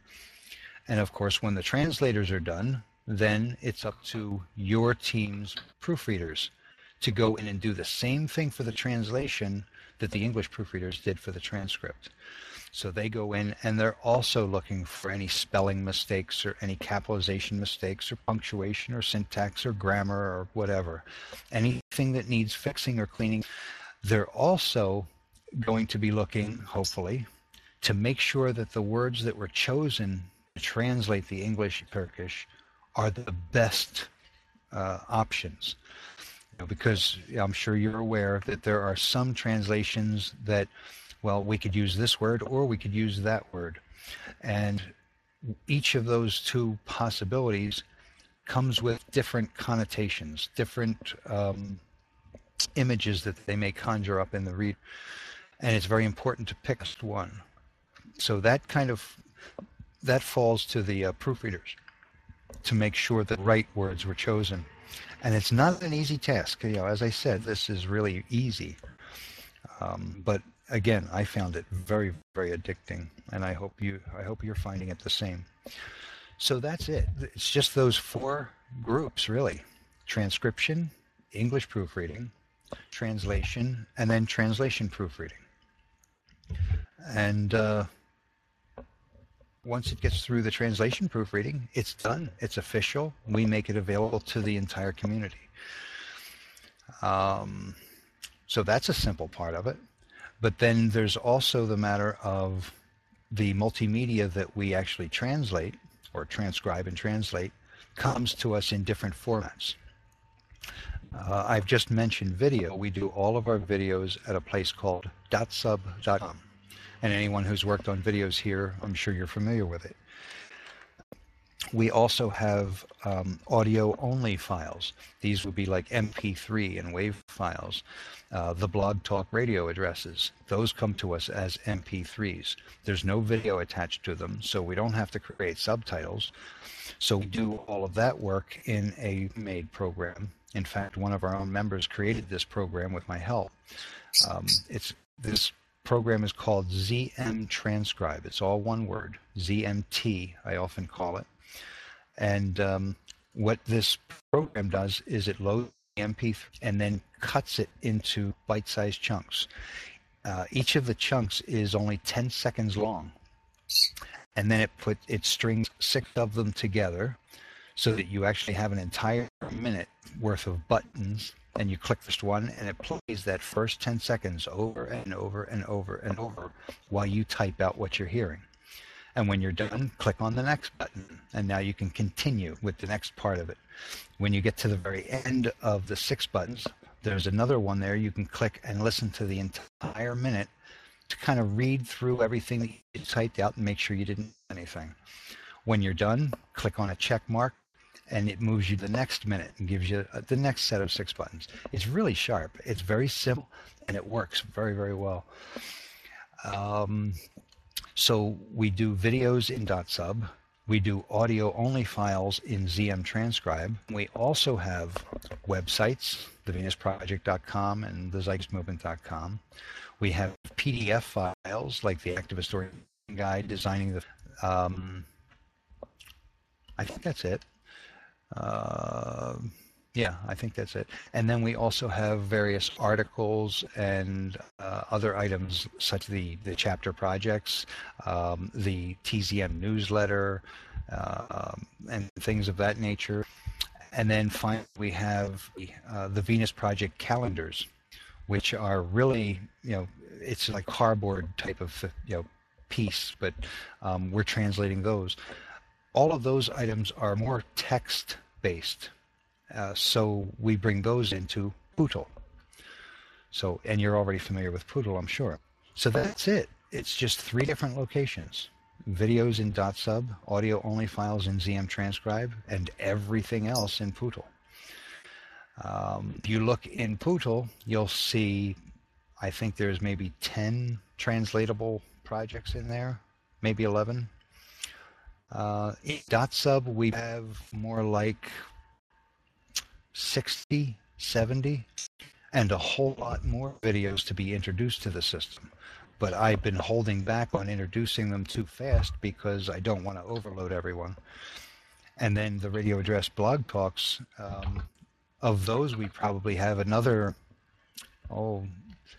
And of course, when the translators are done, then it's up to your team's proofreaders to go in and do the same thing for the translation that the English proofreaders did for the transcript. So they go in and they're also looking for any spelling mistakes or any capitalization mistakes or punctuation or syntax or grammar or whatever. Anything that needs fixing or cleaning. They're also going to be looking, hopefully, to make sure that the words that were chosen translate the English Turkish are the best uh, options. Because I'm sure you're aware that there are some translations that, well, we could use this word or we could use that word. And each of those two possibilities comes with different connotations, different um, images that they may conjure up in the read. And it's very important to pick one so that kind of that falls to the uh, proofreaders. to make sure the right words were chosen. And it's not an easy task. You know, as I said, this is really easy. Um, but again, I found it very, very addicting, and I hope you, I hope you're finding it the same. So that's it. It's just those four groups, really: transcription, English proofreading, translation, and then translation proofreading. And uh, once it gets through the translation proofreading, it's done. It's official. We make it available to the entire community. Um, so that's a simple part of it. But then there's also the matter of the multimedia that we actually translate or transcribe and translate comes to us in different formats. Uh, I've just mentioned video. We do all of our videos at a place called dotsub.com. And anyone who's worked on videos here, I'm sure you're familiar with it. We also have um, audio only files. These would be like MP3 and WAV files. Uh, the blog talk radio addresses, those come to us as MP3s. There's no video attached to them, so we don't have to create subtitles. So we do all of that work in a made program. In fact, one of our own members created this program with my help. Um, it's this program is called ZM Transcribe. It's all one word, ZMT, I often call it. And um, what this program does is it loads the MP3 and then cuts it into bite-sized chunks. Uh, each of the chunks is only 10 seconds long. And then it put it strings six of them together so that you actually have an entire minute worth of buttons and you click this one and it plays that first 10 seconds over and over and over and over while you type out what you're hearing. And when you're done, click on the next button. And now you can continue with the next part of it. When you get to the very end of the six buttons, there's another one there you can click and listen to the entire minute to kind of read through everything that you typed out and make sure you didn't anything. When you're done, click on a check mark and it moves you the next minute and gives you uh, the next set of six buttons. It's really sharp. It's very simple and it works very, very well. Um, so we do videos in dotsub. We do audio only files in ZM Transcribe. We also have websites, thevenusproject.com and thezeitgeistmovement.com. We have PDF files like the Activist Orientation Guide, designing the. Um, I think that's it. Uh, yeah, I think that's it. And then we also have various articles and uh, other items, such the the chapter projects, um, the TZM newsletter, uh, and things of that nature. And then finally, we have uh, the Venus Project calendars, which are really, you know, it's like cardboard type of, you know, piece, but um, we're translating those. All of those items are more text based uh, so we bring those into Pootle. So, and you're already familiar with Pootle, I'm sure. So that's it. It's just three different locations. Videos in dotsub, audio only files in ZM Transcribe, and everything else in Pootle. Um, if you look in Pootle, you'll see, I think there's maybe 10 translatable projects in there, maybe 11. Uh, in dotsub, we have more like 60, 70, and a whole lot more videos to be introduced to the system. But I've been holding back on introducing them too fast because I don't want to overload everyone. And then the radio address blog talks, um, of those we probably have another, oh,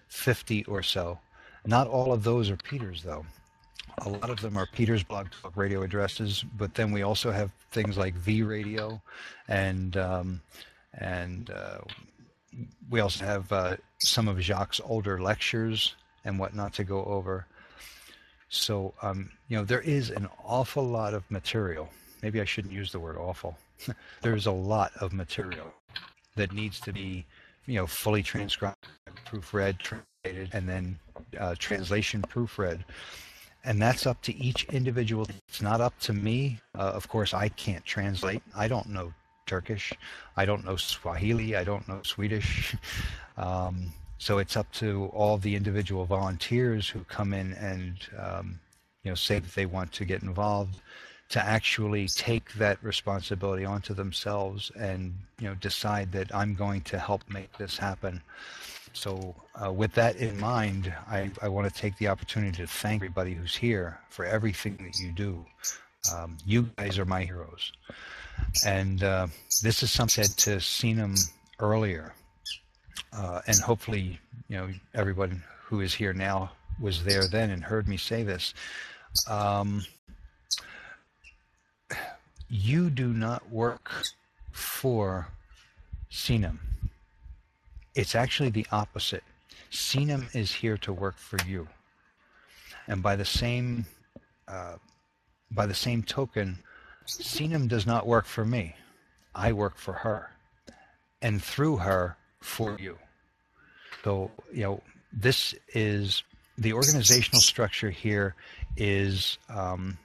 50 or so. Not all of those are Peter's though. A lot of them are Peter's blog talk radio addresses, but then we also have things like V Radio and um, and uh, we also have uh, some of Jacque's older lectures and whatnot to go over. So, um, you know, there is an awful lot of material. Maybe I shouldn't use the word awful. There's a lot of material that needs to be, you know, fully transcribed, proofread, translated, and then uh, translation proofread. And that's up to each individual. It's not up to me. Uh, of course, I can't translate. I don't know Turkish. I don't know Swahili. I don't know Swedish. Um, so it's up to all the individual volunteers who come in and um, you know say that they want to get involved to actually take that responsibility onto themselves and you know decide that I'm going to help make this happen. So uh, with that in mind, I, I want to take the opportunity to thank everybody who's here for everything that you do. Um, you guys are my heroes. And uh, this is something said to Sinem earlier. Uh, and hopefully, you know, everyone who is here now was there then and heard me say this. Um, you do not work for Sinem. It's actually the opposite. Sinem is here to work for you. And by the same uh, by the same token, Sinem does not work for me. I work for her. And through her for you. So, you know, this is the organizational structure here is um,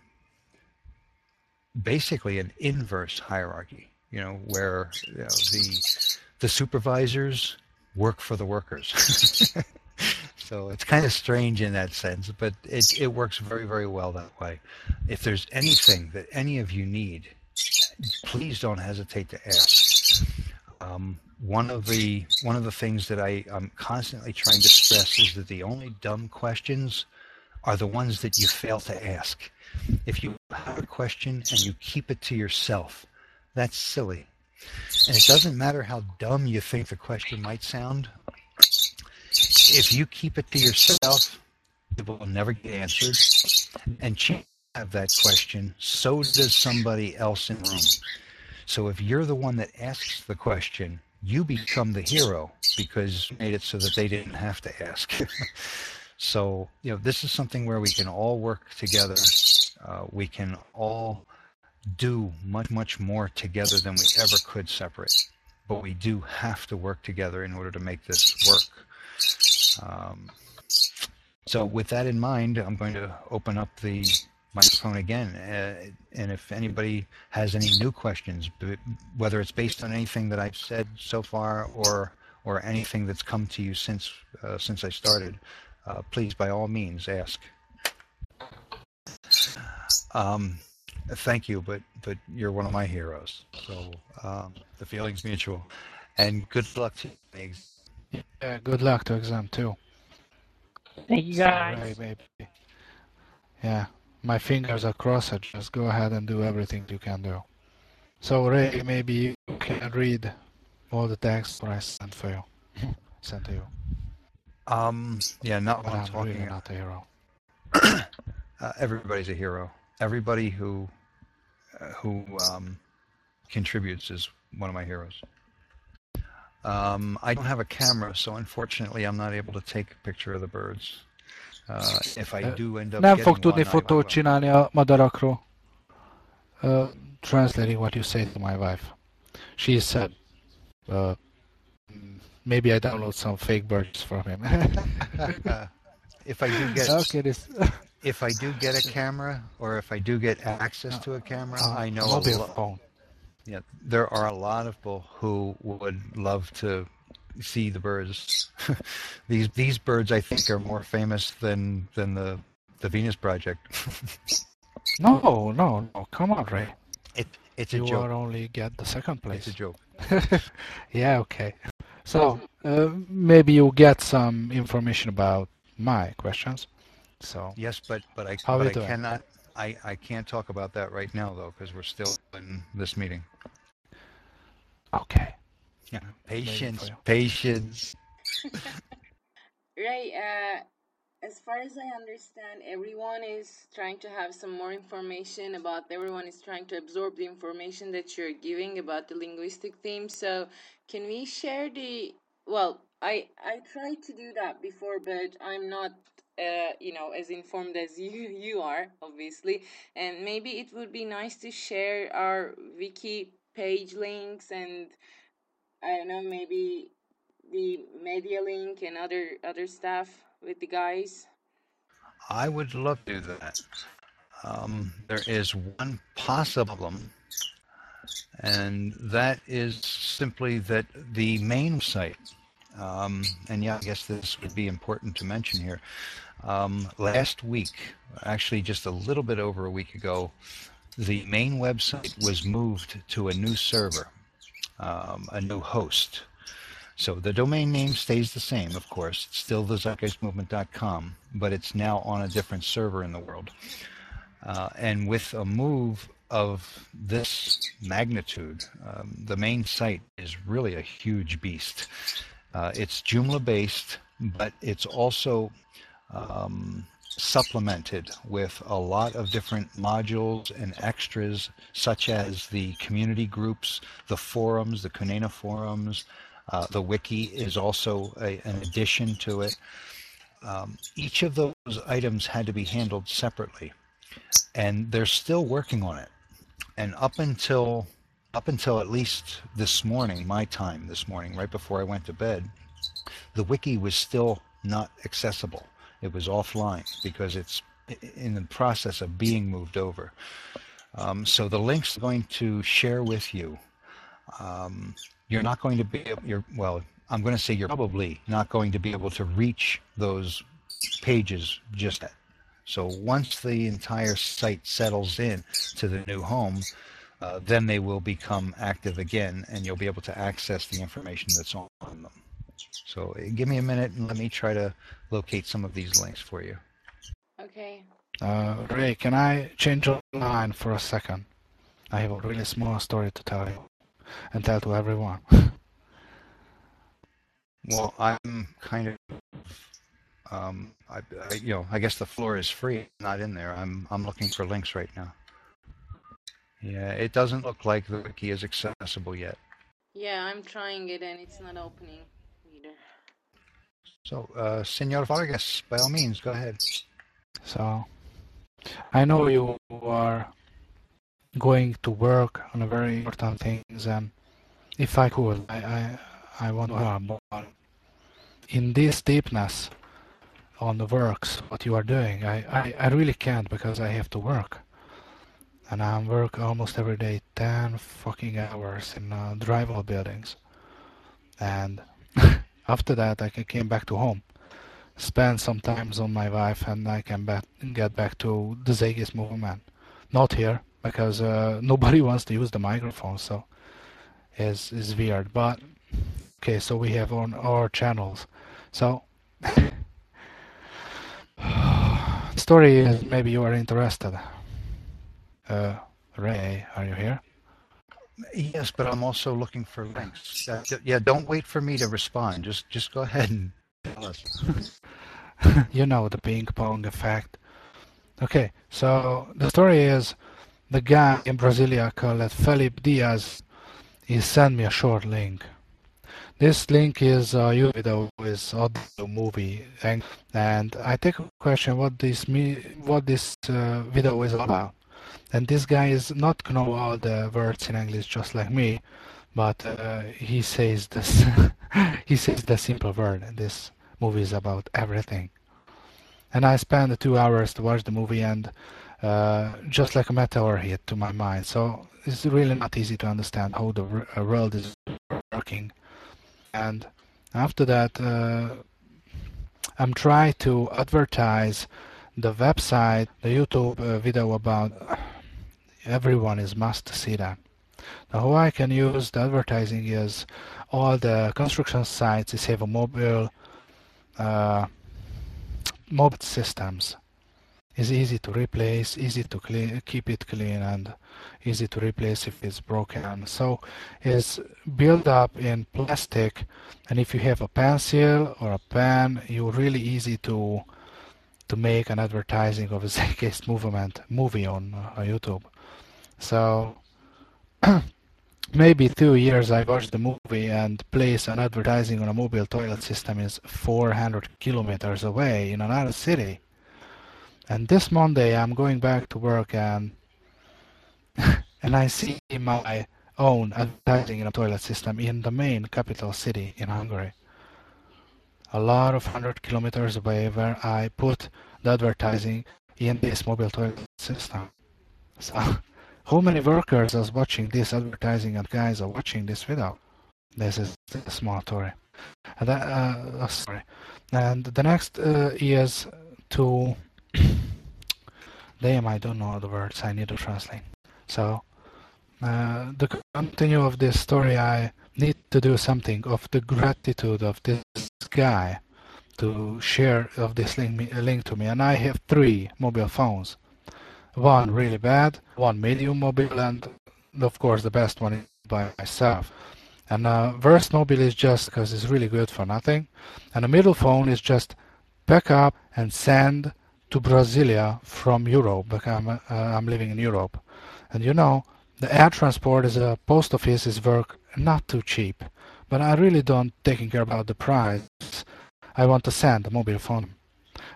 basically an inverse hierarchy, you know, where you know, the the supervisors work for the workers. so it's kind of strange in that sense, but it, it works very, very well that way. If there's anything that any of you need, please don't hesitate to ask. Um, one of the one of the things that I, I'm constantly trying to stress is that the only dumb questions are the ones that you fail to ask. If you have a question and you keep it to yourself, that's silly. And it doesn't matter how dumb you think the question might sound. If you keep it to yourself, it will never get answered. And you have that question, so does somebody else in the room. So if you're the one that asks the question, you become the hero because you made it so that they didn't have to ask. so, you know, this is something where we can all work together. Uh, we can all do much, much more together than we ever could separate. But we do have to work together in order to make this work. Um, so, with that in mind, I'm going to open up the microphone again. Uh, and if anybody has any new questions, whether it's based on anything that I've said so far or or anything that's come to you since uh, since I started, uh, please by all means ask. Um, thank you, but but you're one of my heroes. So um, the feeling's mutual, and good luck to you. Yeah, good luck to exam too. Thank you guys. Right, baby. Yeah, my fingers are crossed. Just go ahead and do everything you can do. So Ray, maybe you can read all the text I sent for you, sent to you. Um, yeah, not but I'm I'm talking. really not a hero. uh, everybody's a hero. Everybody who uh, who um, contributes is one of my heroes. Um, I don't have a camera, so unfortunately, I'm not able to take a picture of the birds. Uh, if I do end up Nem fog tudni one, I- I fotót csinálni a madarakról. Uh, translating what you say to my wife. She said, uh, maybe I download some fake birds from him. if I do get okay, this. if I do get a camera or if I do get access to a camera, Uh, I know a mobile lo- phone. yeah, there are a lot of people who would love to see the birds. these these birds, I think, are more famous than than the the Venus Project. No, no, no. Come on, Ray. it it's a You joke. are only get the second place. It's a joke. yeah, okay. So uh, maybe you get some information about my questions. So Yes, but but I How but I doing? cannot. I, I can't talk about that right now though because we're still in this meeting. okay. Yeah, patience, patience. Right. Uh, as far as I understand, everyone is trying to have some more information about. Everyone is trying to absorb the information that you're giving about the linguistic theme. So, can we share the? Well, I I tried to do that before, but I'm not. Uh, you know, as informed as you you are, obviously, and maybe it would be nice to share our wiki page links and I don't know, maybe the media link and other other stuff with the guys. I would love to do that. Um, there is one possible problem, and that is simply that the main site, um, and yeah, I guess this would be important to mention here. Um, last week, actually just a little bit over a week ago, the main website was moved to a new server, um, a new host. So the domain name stays the same, of course. It's still the zeitgeistmovement.com, but it's now on a different server in the world. Uh, and with a move of this magnitude, um, the main site is really a huge beast. Uh, it's Joomla based, but it's also um, supplemented with a lot of different modules and extras, such as the community groups, the forums, the Kunena forums. Uh, the wiki is also a, an addition to it. Um, each of those items had to be handled separately, and they're still working on it. And up until up until at least this morning, my time this morning, right before I went to bed, the wiki was still not accessible. It was offline because it's in the process of being moved over. Um, so the links I'm going to share with you, um, you're not going to be, you're, well, I'm going to say you're probably not going to be able to reach those pages just yet. So once the entire site settles in to the new home, uh, then they will become active again and you'll be able to access the information that's on them. So give me a minute and let me try to locate some of these links for you. Okay. Uh, Ray, can I change line for a second? I have a really small story to tell you and tell to everyone. well, I'm kind of, um, I, I, you know, I guess the floor is free, not in there. I'm, I'm looking for links right now. Yeah, it doesn't look like the wiki is accessible yet. Yeah, I'm trying it and it's not opening. Either. So, uh, Senor Vargas, by all means, go ahead. So, I know you are going to work on a very important things, and if I could, I, I, I want to have but in this deepness on the works, what you are doing, I, I, I really can't because I have to work. And I work almost every day, 10 fucking hours in uh, drywall buildings. And after that, I came back to home, spent some times on my wife, and I can get back to the Zeitgeist movement. Not here because uh, nobody wants to use the microphone, so it's, it's weird. But okay, so we have on our channels. So story is maybe you are interested. Uh, Ray, are you here? Yes, but I'm also looking for links. Uh, yeah, don't wait for me to respond. Just just go ahead and tell us. you know the ping pong effect. Okay, so the story is the guy in Brasilia called Felipe Diaz. He sent me a short link. This link is a YouTube video with audio movie, and, and I take a question what this me what this uh, video is about. And this guy is not know all the words in English just like me, but uh, he says this. he says the simple word. This movie is about everything. And I spent two hours to watch the movie, and uh, just like a meteor hit to my mind. So it's really not easy to understand how the uh, world is working. And after that, uh, I'm trying to advertise the website, the YouTube uh, video about everyone is must see that. Now how I can use the advertising is all the construction sites is have a mobile uh, mobile systems. It's easy to replace, easy to clean, keep it clean, and easy to replace if it's broken. So it's built up in plastic, and if you have a pencil or a pen, you're really easy to to make an advertising of a Zeitgeist movement movie on uh, YouTube. So maybe two years I watched the movie and place an advertising on a mobile toilet system is 400 kilometers away in another city. And this Monday I'm going back to work and and I see my own advertising in a toilet system in the main capital city in Hungary. A lot of hundred kilometers away where I put the advertising in this mobile toilet system. So how many workers are watching this advertising and guys are watching this video? This is a small story. And that, uh, sorry. And the next uh, is to... Damn, I don't know the words. I need to translate. So, uh, the continue of this story, I need to do something of the gratitude of this guy to share of this link, link to me. And I have three mobile phones. One really bad, one medium mobile, and of course the best one is by myself. And uh, worst mobile is just because it's really good for nothing. And the middle phone is just back up and send to Brasilia from Europe because I'm, uh, I'm living in Europe. And you know, the air transport is a post office is work not too cheap. But I really don't taking care about the price. I want to send a mobile phone.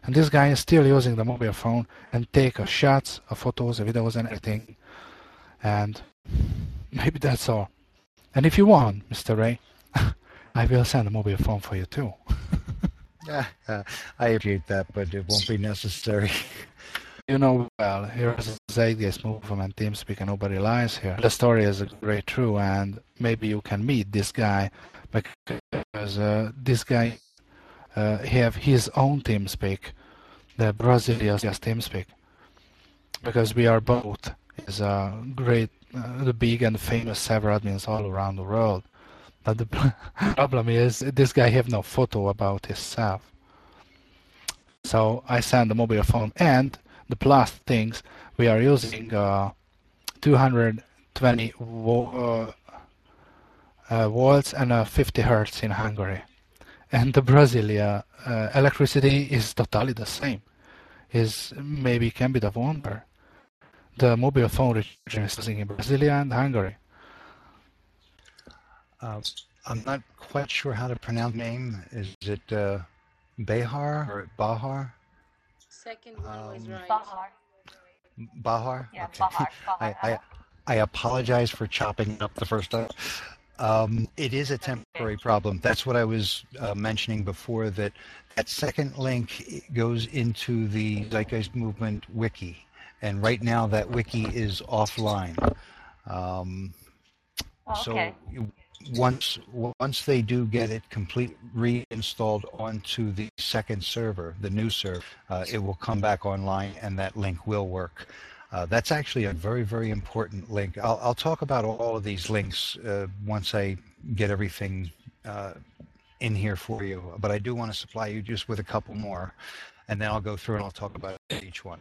And this guy is still using the mobile phone and take a shots, a photos, a videos and everything. And maybe that's all. And if you want, Mr. Ray, I will send a mobile phone for you too. Yeah, uh, I appreciate that, but it won't be necessary. you know well, here's Zeitgeist movement, TeamSpeak, and nobody lies here. The story is great true, and maybe you can meet this guy because uh, this guy uh, have his own TeamSpeak, the Brazilia's TeamSpeak, because we are both is a great, uh, the big and famous server admins all around the world. But the problem is this guy have no photo about himself. So I send the mobile phone and the plus things we are using uh, 220 uh, uh, volts and uh, 50 hertz in Hungary. And the Brasilia uh, electricity is totally the same. Is maybe can be the wonder. The mobile phone region is using in Brasilia and Hungary. Uh, I'm not quite sure how to pronounce the name. Is it uh, Behar or Bahar? Second one was Um, right. Bahar. Bahar? Yeah, Okay. Bahar. Bahar. I, I, I apologize for chopping up the first time. Um, it is a temporary problem. That's what I was uh, mentioning before. That that second link goes into the Zeitgeist Movement wiki, and right now that wiki is offline. Um, Oh, okay. So once once they do get it complete reinstalled onto the second server, the new server, uh, it will come back online and that link will work. Uh, that's actually a very very important link. I'll I'll talk about all of these links uh, once I get everything uh, in here for you. But I do want to supply you just with a couple more, and then I'll go through and I'll talk about each one.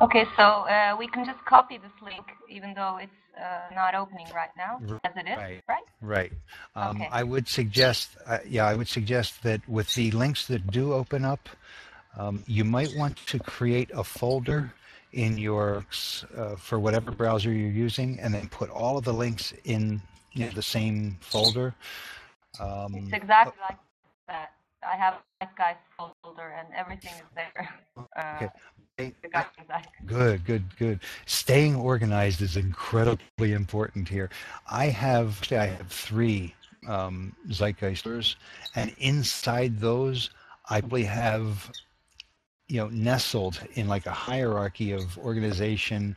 Okay, so uh, we can just copy this link, even though it's uh, not opening right now, as it is, right. right? Right. Um, Okay. I would suggest, uh, yeah, I would suggest that with the links that do open up, um, you might want to create a folder in your uh, for whatever browser you're using, and then put all of the links in you know, the same folder. Um, It's exactly like that. I have that guy's folder and everything is there. Uh, Okay. I- the guy's like, Good, good, good. Staying organized is incredibly important here. I have, actually, I have three um, Zeitgeisters, and inside those, I probably have, you know, nestled in like a hierarchy of organization,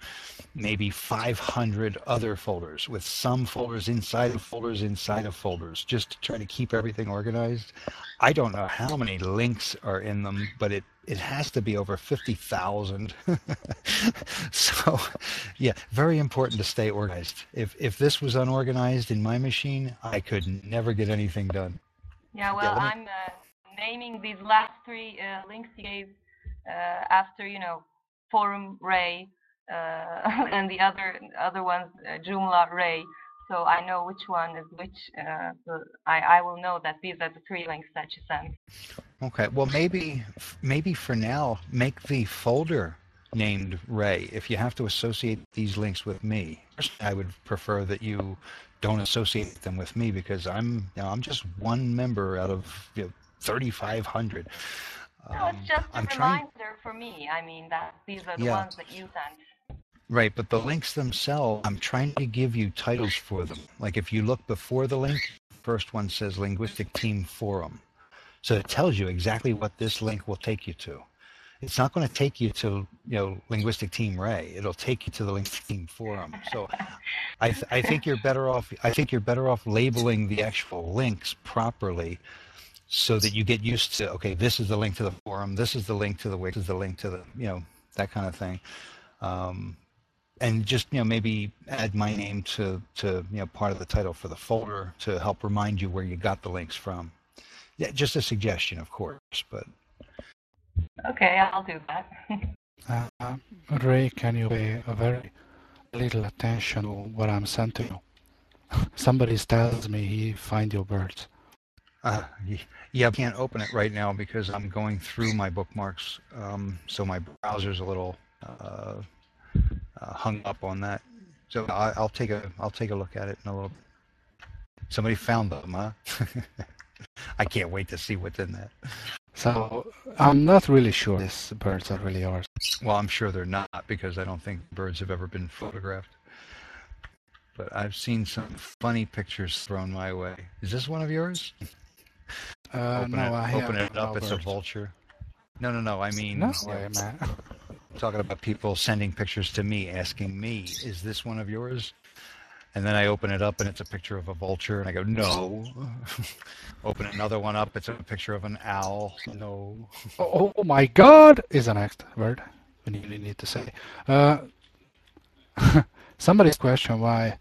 maybe 500 other folders with some folders inside of folders inside of folders, just to try to keep everything organized. I don't know how many links are in them, but it it has to be over 50,000. so, yeah, very important to stay organized. If if this was unorganized in my machine, I could never get anything done. yeah, well, me- I'm uh, naming these last three uh, links you gave after, you know, Forum Ray uh, and the other other ones, uh, Joomla Ray. So I know which one is which. Uh, so I, I will know that these are the three links that you sent. Okay, well maybe maybe for now make the folder named Ray if you have to associate these links with me. I would prefer that you don't associate them with me because I'm you know, I'm just one member out of you know, 3,500. No, it's Um, just a I'm trying- reminder for me. I mean, that these are the Yeah. ones that you sent. Right, but the links themselves, I'm trying to give you titles for them. Like if you look before the link, first one says Linguistic Team Forum. So it tells you exactly what this link will take you to. It's not going to take you to, you know, Linguistic Team Ray. It'll take you to the Linguistic Team Forum. So I, th- I think you're better off. I think you're better off labeling the actual links properly, so that you get used to. Okay, this is the link to the forum. This is the link to the wiki. This is the link to the, you know, that kind of thing. Um, and just you know maybe add my name to to you know part of the title for the folder to help remind you where you got the links from. Yeah, just a suggestion, of course, but Okay, I'll do that. Uh, Ray, can you pay a very little attention to what I'm sent to you? Somebody tells me he find your birds. uh, y- yeah, I can't open it right now because I'm going through my bookmarks, um, so my browser's a little uh, uh, hung up on that. So I, I'll take a I'll take a look at it in a little. bit. Somebody found them, huh? I can't wait to see what's in that. So I'm not really sure these birds are really yours. Well, I'm sure they're not because I don't think birds have ever been photographed. But I've seen some funny pictures thrown my way. Is this one of yours? Uh, open no, it, I open it up. no It's a vulture. No, no, no. I mean, No way, man. talking about people sending pictures to me, asking me, "Is this one of yours?" And then I open it up, and it's a picture of a vulture, and I go, "No." open another one up, it's a picture of an owl. No. Oh, oh my God! Is the next word we need, we need to say. Uh, somebody's question why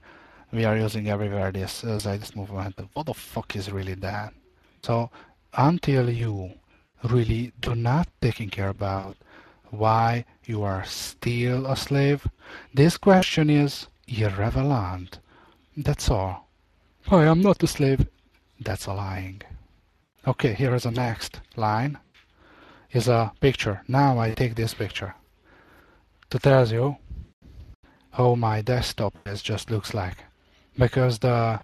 we are using everywhere this uh, Zionist movement. What the fuck is really that? So until you really do not taking care about why you are still a slave, this question is irrelevant. That's all. I am not a slave. That's a lying. Okay, here is the next line. Is a picture. Now I take this picture to tell you how my desktop is just looks like. Because the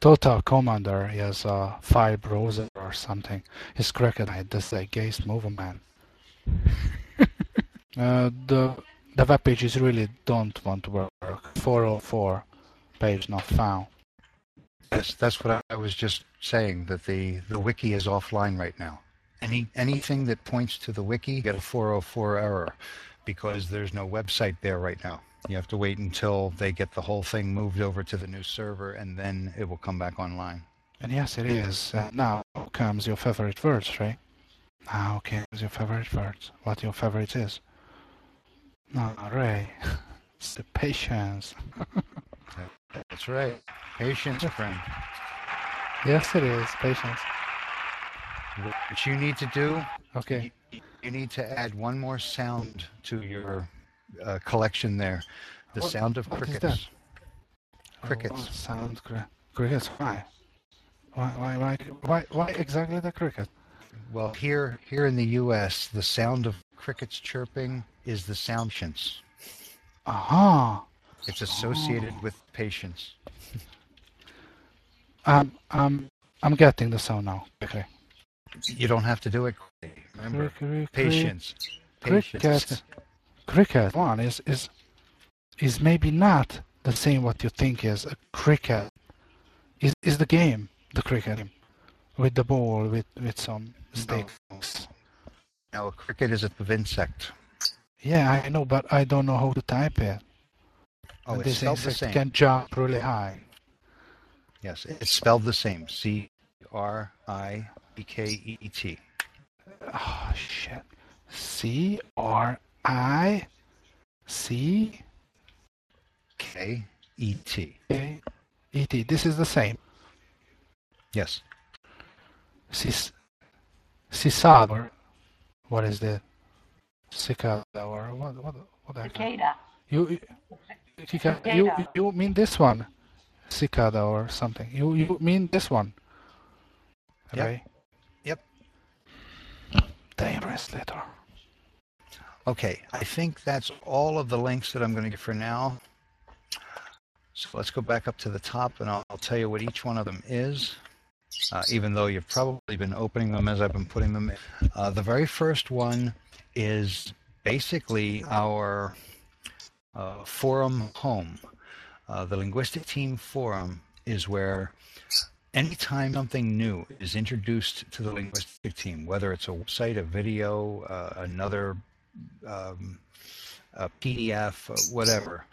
total commander is a file browser or something. It's Cricket. This is a gaze movement. uh, the the web pages really don't want to work. 404 page not found. Yes, that's what I was just saying. That the the wiki is offline right now. Any anything that points to the wiki, get a 404 error, because there's no website there right now. You have to wait until they get the whole thing moved over to the new server, and then it will come back online. And yes, it is. Uh, now comes your favorite words, right? Now comes your favorite words. What your favorite is? No, Ray. it's the patience. That's right. Patience, friend. Yes, it is. Patience. What you need to do, Okay. you, you need to add one more sound to your uh, collection there. The What- sound of crickets. Oh, Crickets. sound cri- crickets. Why? Why? Why? Why? Why? Why exactly the cricket? Well, here here in the U.S., the sound of crickets chirping is the sound chance. Aha. It's associated with patience. Um. Um. I'm getting the sound now. Okay. You don't have to do it. Remember, patience. Cricket. Patience. Cricket. Cricket one is is is maybe not the same what you think is a cricket. Is is the game the cricket game with the ball with with some sticks. Now, a cricket is a insect. Yeah, I know, but I don't know how to type it. Oh, and it's this spelled the same. can jump really high. Yes, it's spelled the same. C R I E K E T. Oh shit. C R I C K E T. A E T. This is the same. Yes. Cis Cisador. What is that? Cicada or what what what the? Cicada. You you, cica- you Cicada. you mean this one? Cicada or something. You you mean this one? Yep. Right? Yep. Damn translator. Okay, I think that's all of the links that I'm going to get for now. So let's go back up to the top and I'll, I'll tell you what each one of them is, uh, even though you've probably been opening them as I've been putting them in. Uh, the very first one is basically our uh, forum home. Uh, the Linguistic Team Forum is where anytime something new is introduced to the linguistic team, whether it's a website, a video, uh, another um, a PDF, uh, whatever,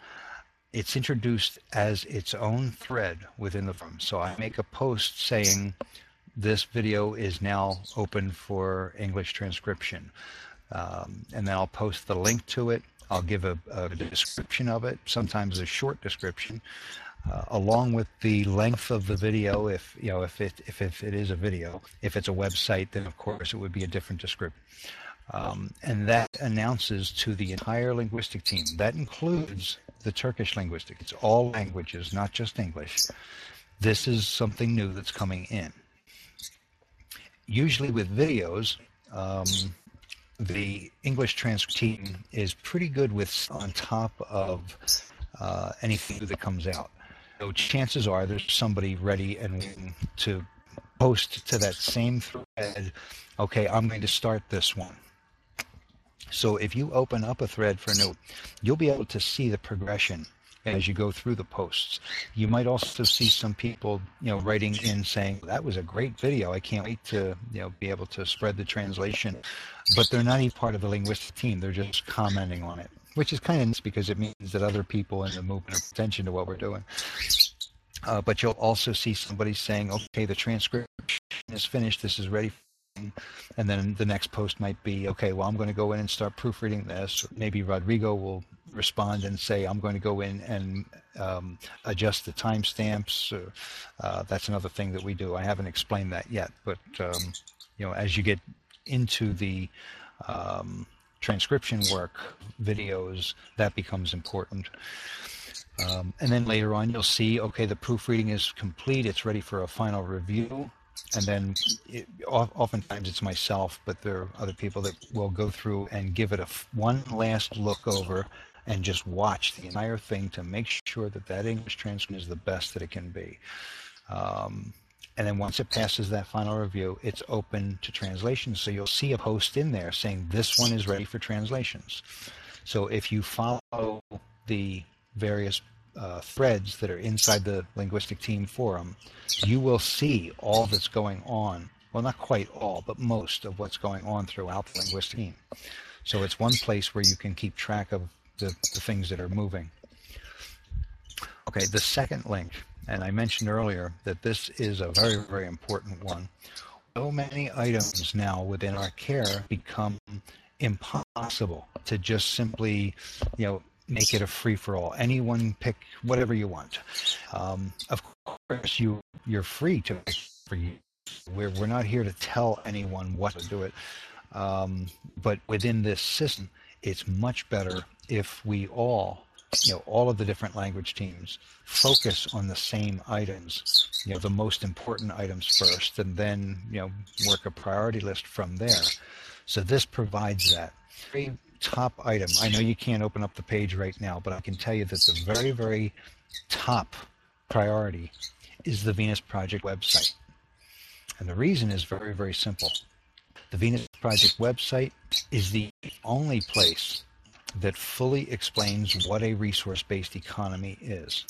it's introduced as its own thread within the forum. So I make a post saying this video is now open for English transcription. Um, and then I'll post the link to it I'll give a, a description of it, sometimes a short description, uh, along with the length of the video. If you know, if it if, if it is a video, if it's a website, then of course it would be a different description. Um, and that announces to the entire linguistic team. That includes the Turkish linguistic. It's all languages, not just English. This is something new that's coming in. Usually with videos, um, the English transcript team is pretty good with on top of uh, anything that comes out. So chances are there's somebody ready and willing to post to that same thread. Okay, I'm going to start this one. So if you open up a thread for a note, you'll be able to see the progression as you go through the posts. You might also see some people, you know, writing in saying, that was a great video. I can't wait to, you know, be able to spread the translation. But they're not even part of the linguistic team. They're just commenting on it, which is kind of nice because it means that other people in the movement are attention to what we're doing. Uh, but you'll also see somebody saying, okay, the transcription is finished. This is ready and then the next post might be okay well i'm going to go in and start proofreading this. Maybe rodrigo will respond and say i'm going to go in and um, adjust the timestamps uh, that's another thing that we do. I haven't explained that yet but um, you know as you get into the um, transcription work videos that becomes important. Um, and then later on you'll see okay the proofreading is complete. It's ready for a final review and then it, oftentimes it's myself, but there are other people that will go through and give it a one last look over and just watch the entire thing to make sure that that English transcript is the best that it can be. Um, and then once it passes that final review, it's open to translation. So you'll see a post in there saying this one is ready for translations. So if you follow the various uh, threads that are inside the linguistic team forum, you will see all that's going on. Well, not quite all, but most of what's going on throughout the linguistic team. So it's one place where you can keep track of the, the things that are moving. Okay, the second link, and I mentioned earlier that this is a very, very important one. So many items now within our care become impossible to just simply, you know, make it a free for all. Anyone pick whatever you want. Um, of course, you you're free to pick for you. We're we're not here to tell anyone what to do it. Um, but within this system, it's much better if we all, you know, all of the different language teams focus on the same items, you know, the most important items first, and then, you know, work a priority list from there. So this provides that. Top item. I know you can't open up the page right now, but I can tell you that the very, very top priority is the Venus Project website. And the reason is very, very simple. The Venus Project website is the only place that fully explains what a resource based economy is.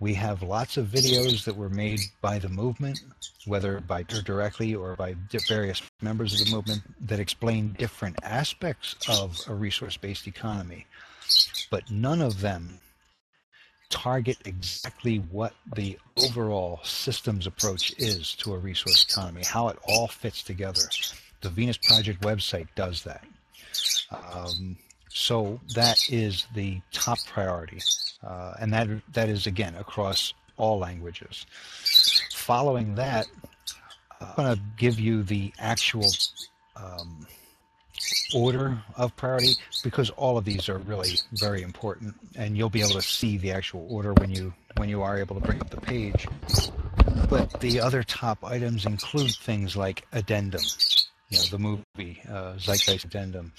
We have lots of videos that were made by the movement, whether by directly or by various members of the movement, that explain different aspects of a resource based economy. But none of them target exactly what the overall systems approach is to a resource economy, how it all fits together. The Venus Project website does that. Um, so that is the top priority, uh, and that that is again across all languages. Following that, I'm going to give you the actual um, order of priority because all of these are really very important, and you'll be able to see the actual order when you when you are able to bring up the page. But the other top items include things like addendum, you know, the movie uh, Zeitgeist Addendum,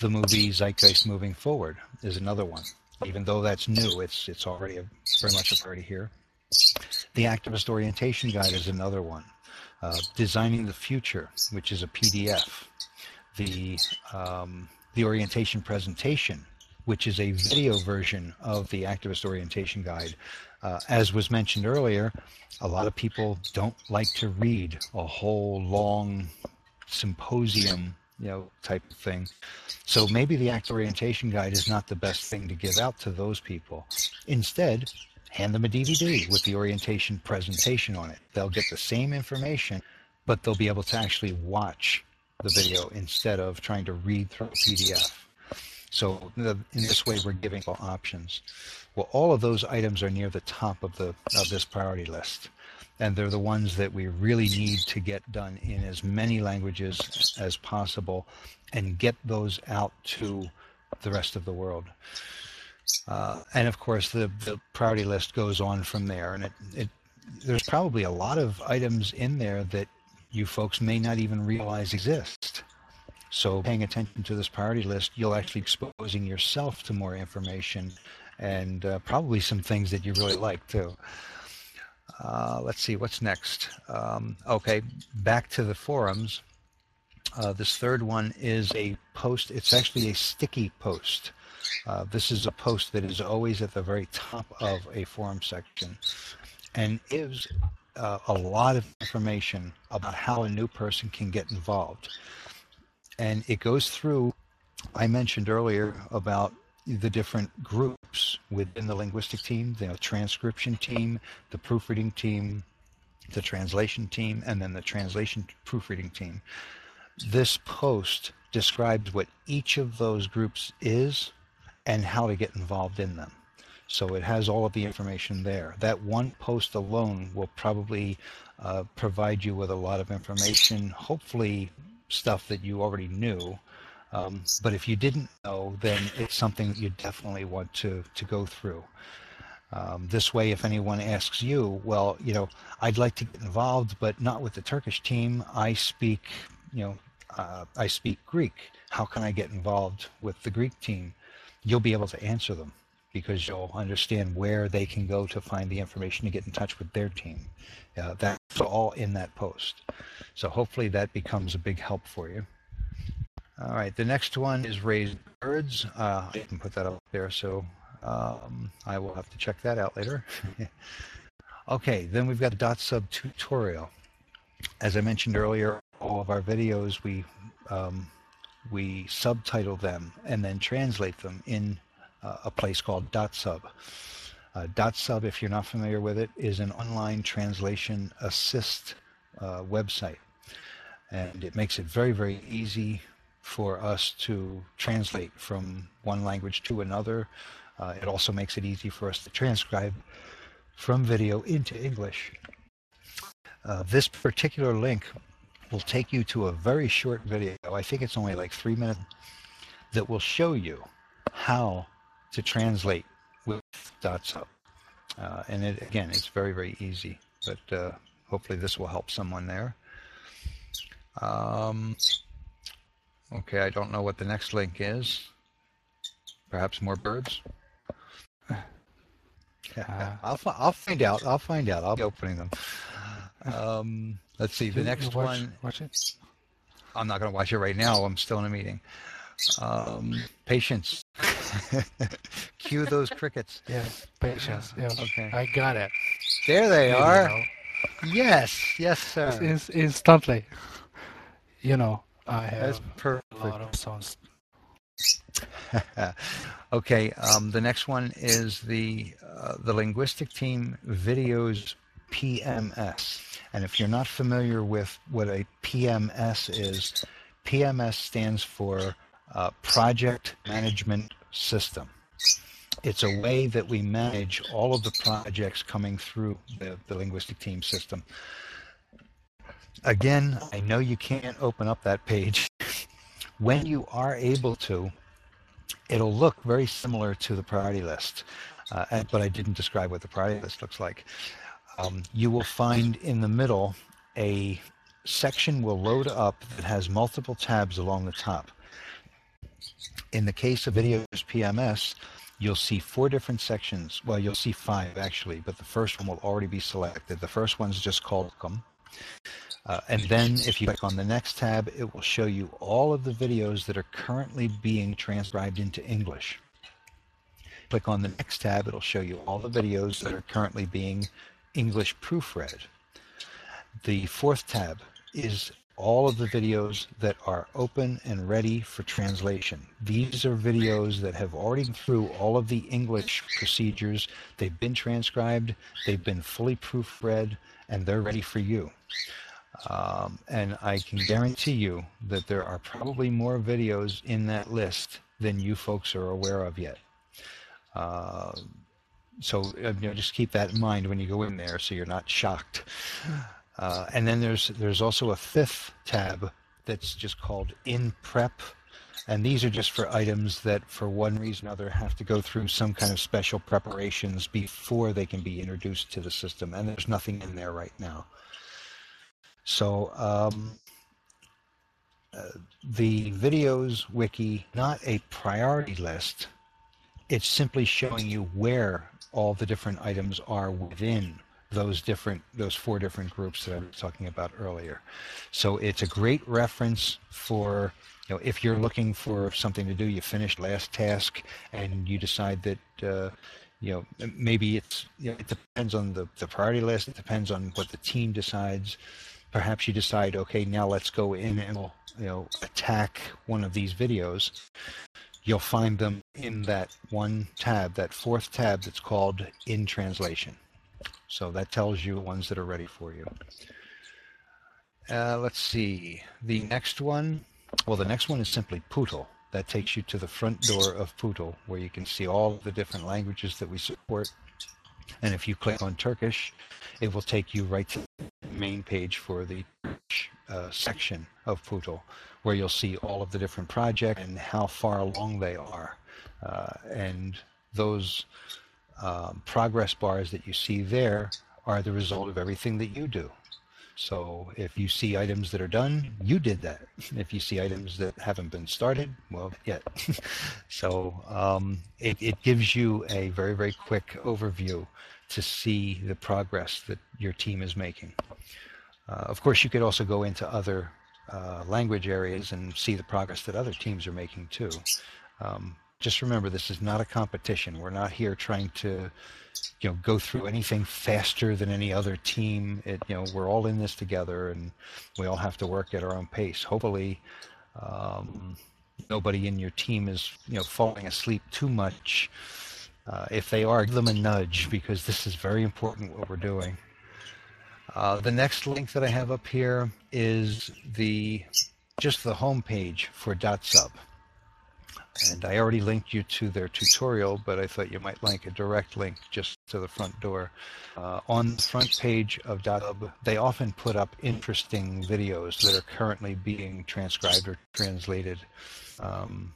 the movie Zeitgeist Moving Forward is another one. Even though that's new, it's it's already a, very much a priority here. The Activist Orientation Guide is another one. Uh, Designing the Future, which is a PDF. The um, the orientation presentation, which is a video version of the Activist Orientation Guide. Uh, as was mentioned earlier, a lot of people don't like to read a whole long symposium you know type of thing. So maybe the act orientation guide is not the best thing to give out to those people. Instead hand them a dvd with the orientation presentation on it. They'll get the same information but they'll be able to actually watch the video instead of trying to read through a pdf So in this way, we're giving options. Well, all of those items are near the top of the of this priority list, and they're the ones that we really need to get done in as many languages as possible, and get those out to the rest of the world. Uh, and of course, the, the priority list goes on from there, and it, it there's probably a lot of items in there that you folks may not even realize exist. So paying attention to this priority list, you'll actually exposing yourself to more information and uh, probably some things that you really like too. Uh, let's see, what's next? Um, okay, back to the forums. Uh, this third one is a post. It's actually a sticky post. Uh, this is a post that is always at the very top of a forum section and gives uh, a lot of information about how a new person can get involved. And it goes through, I mentioned earlier about the different groups within the linguistic team, the transcription team, the proofreading team, the translation team, and then the translation proofreading team. This post describes what each of those groups is and how to get involved in them. So it has all of the information there. That one post alone will probably uh, provide you with a lot of information, hopefully stuff that you already knew. Um, but if you didn't know, then it's something that you definitely want to, to go through. Um, this way, if anyone asks you, well, you know, I'd like to get involved, but not with the Turkish team. I speak, you know, uh, I speak Greek. How can I get involved with the Greek team? You'll be able to answer them because you'll understand where they can go to find the information to get in touch with their team. Uh, that's all in that post. So hopefully that becomes a big help for you. All right, the next one is raised birds. Uh, I can put that up there, so um, I will have to check that out later. okay, then we've got dotsub tutorial. As I mentioned earlier, all of our videos we um, we subtitle them and then translate them in uh, a place called dotsub. Uh, dotsub, if you're not familiar with it, is an online translation assist uh, website. And it makes it very, very easy for us to translate from one language to another. Uh, it also makes it easy for us to transcribe from video into English. Uh, this particular link will take you to a very short video. I think it's only like three minutes that will show you how to translate with dotsub. Uh, and it, again, it's very, very easy, but uh, hopefully this will help someone there. Um, okay, I don't know what the next link is. Perhaps more birds? Yeah, I'll, I'll find out. I'll find out. I'll be opening them. Um, let's see. The next watch, one. Watch it. I'm not going to watch it right now. I'm still in a meeting. Um, patience. Cue those crickets. Yes, patience. Yeah. Okay. I got it. There they You are. know, Yes, yes, sir. it's instantly. You know, I That's have perfect. a lot of songs. okay, um, the next one is the uh, the linguistic team videos PMS. And if you're not familiar with what a PMS is, PMS stands for uh, Project Management System. It's a way that we manage all of the projects coming through the, the linguistic team system. Again, I know you can't open up that page. when you are able to, it'll look very similar to the priority list, uh, and- but I didn't describe what the priority list looks like. Um, you will find in the middle a section will load up that has multiple tabs along the top. In the case of videos PMS, you'll see four different sections. Well, you'll see five actually, but the first one will already be selected. The first one's just called Welcome. Uh, and then if you click on the next tab, it will show you all of the videos that are currently being transcribed into English. Click on the next tab, it'll show you all the videos that are currently being English proofread. The fourth tab is all of the videos that are open and ready for translation. These are videos that have already gone through all of the English procedures. They've been transcribed, they've been fully proofread, and they're ready for you. Um, and I can guarantee you that there are probably more videos in that list than you folks are aware of yet. Uh, so you know, just keep that in mind when you go in there, so you're not shocked. Uh, and then there's there's also a fifth tab that's just called in prep and these are just for items that for one reason or other have to go through some kind of special preparations before they can be introduced to the system and there's nothing in there right now so um, uh, the videos wiki not a priority list it's simply showing you where all the different items are within those different those four different groups that I was talking about earlier. So it's a great reference for you know if you're looking for something to do, you finished last task and you decide that uh, you know maybe it's you know, it depends on the, the priority list. It depends on what the team decides. Perhaps you decide, okay, now let's go in and you know attack one of these videos. You'll find them in that one tab, that fourth tab that's called in translation. So that tells you ones that are ready for you. Uh, let's see. The next one, well, the next one is simply Pootle. That takes you to the front door of Pootle, where you can see all the different languages that we support. And if you click on Turkish, it will take you right to main page for the uh, section of Pootle, where you'll see all of the different projects and how far along they are. Uh, and those um, progress bars that you see there are the result of everything that you do. So if you see items that are done, you did that. If you see items that haven't been started, well, yet. so um, it, it gives you a very, very quick overview to see the progress that your team is making. Uh, of course, you could also go into other uh, language areas and see the progress that other teams are making too. Um, just remember this is not a competition. We're not here trying to, you know, go through anything faster than any other team. It, you know, we're all in this together, and we all have to work at our own pace. Hopefully, um, nobody in your team is, you know, falling asleep too much. Uh, if they are, give them a nudge because this is very important what we're doing. Uh, the next link that I have up here is the just the home page for dotsub. And I already linked you to their tutorial, but I thought you might like a direct link just to the front door. Uh, on the front page of dotsub, they often put up interesting videos that are currently being transcribed or translated. Um,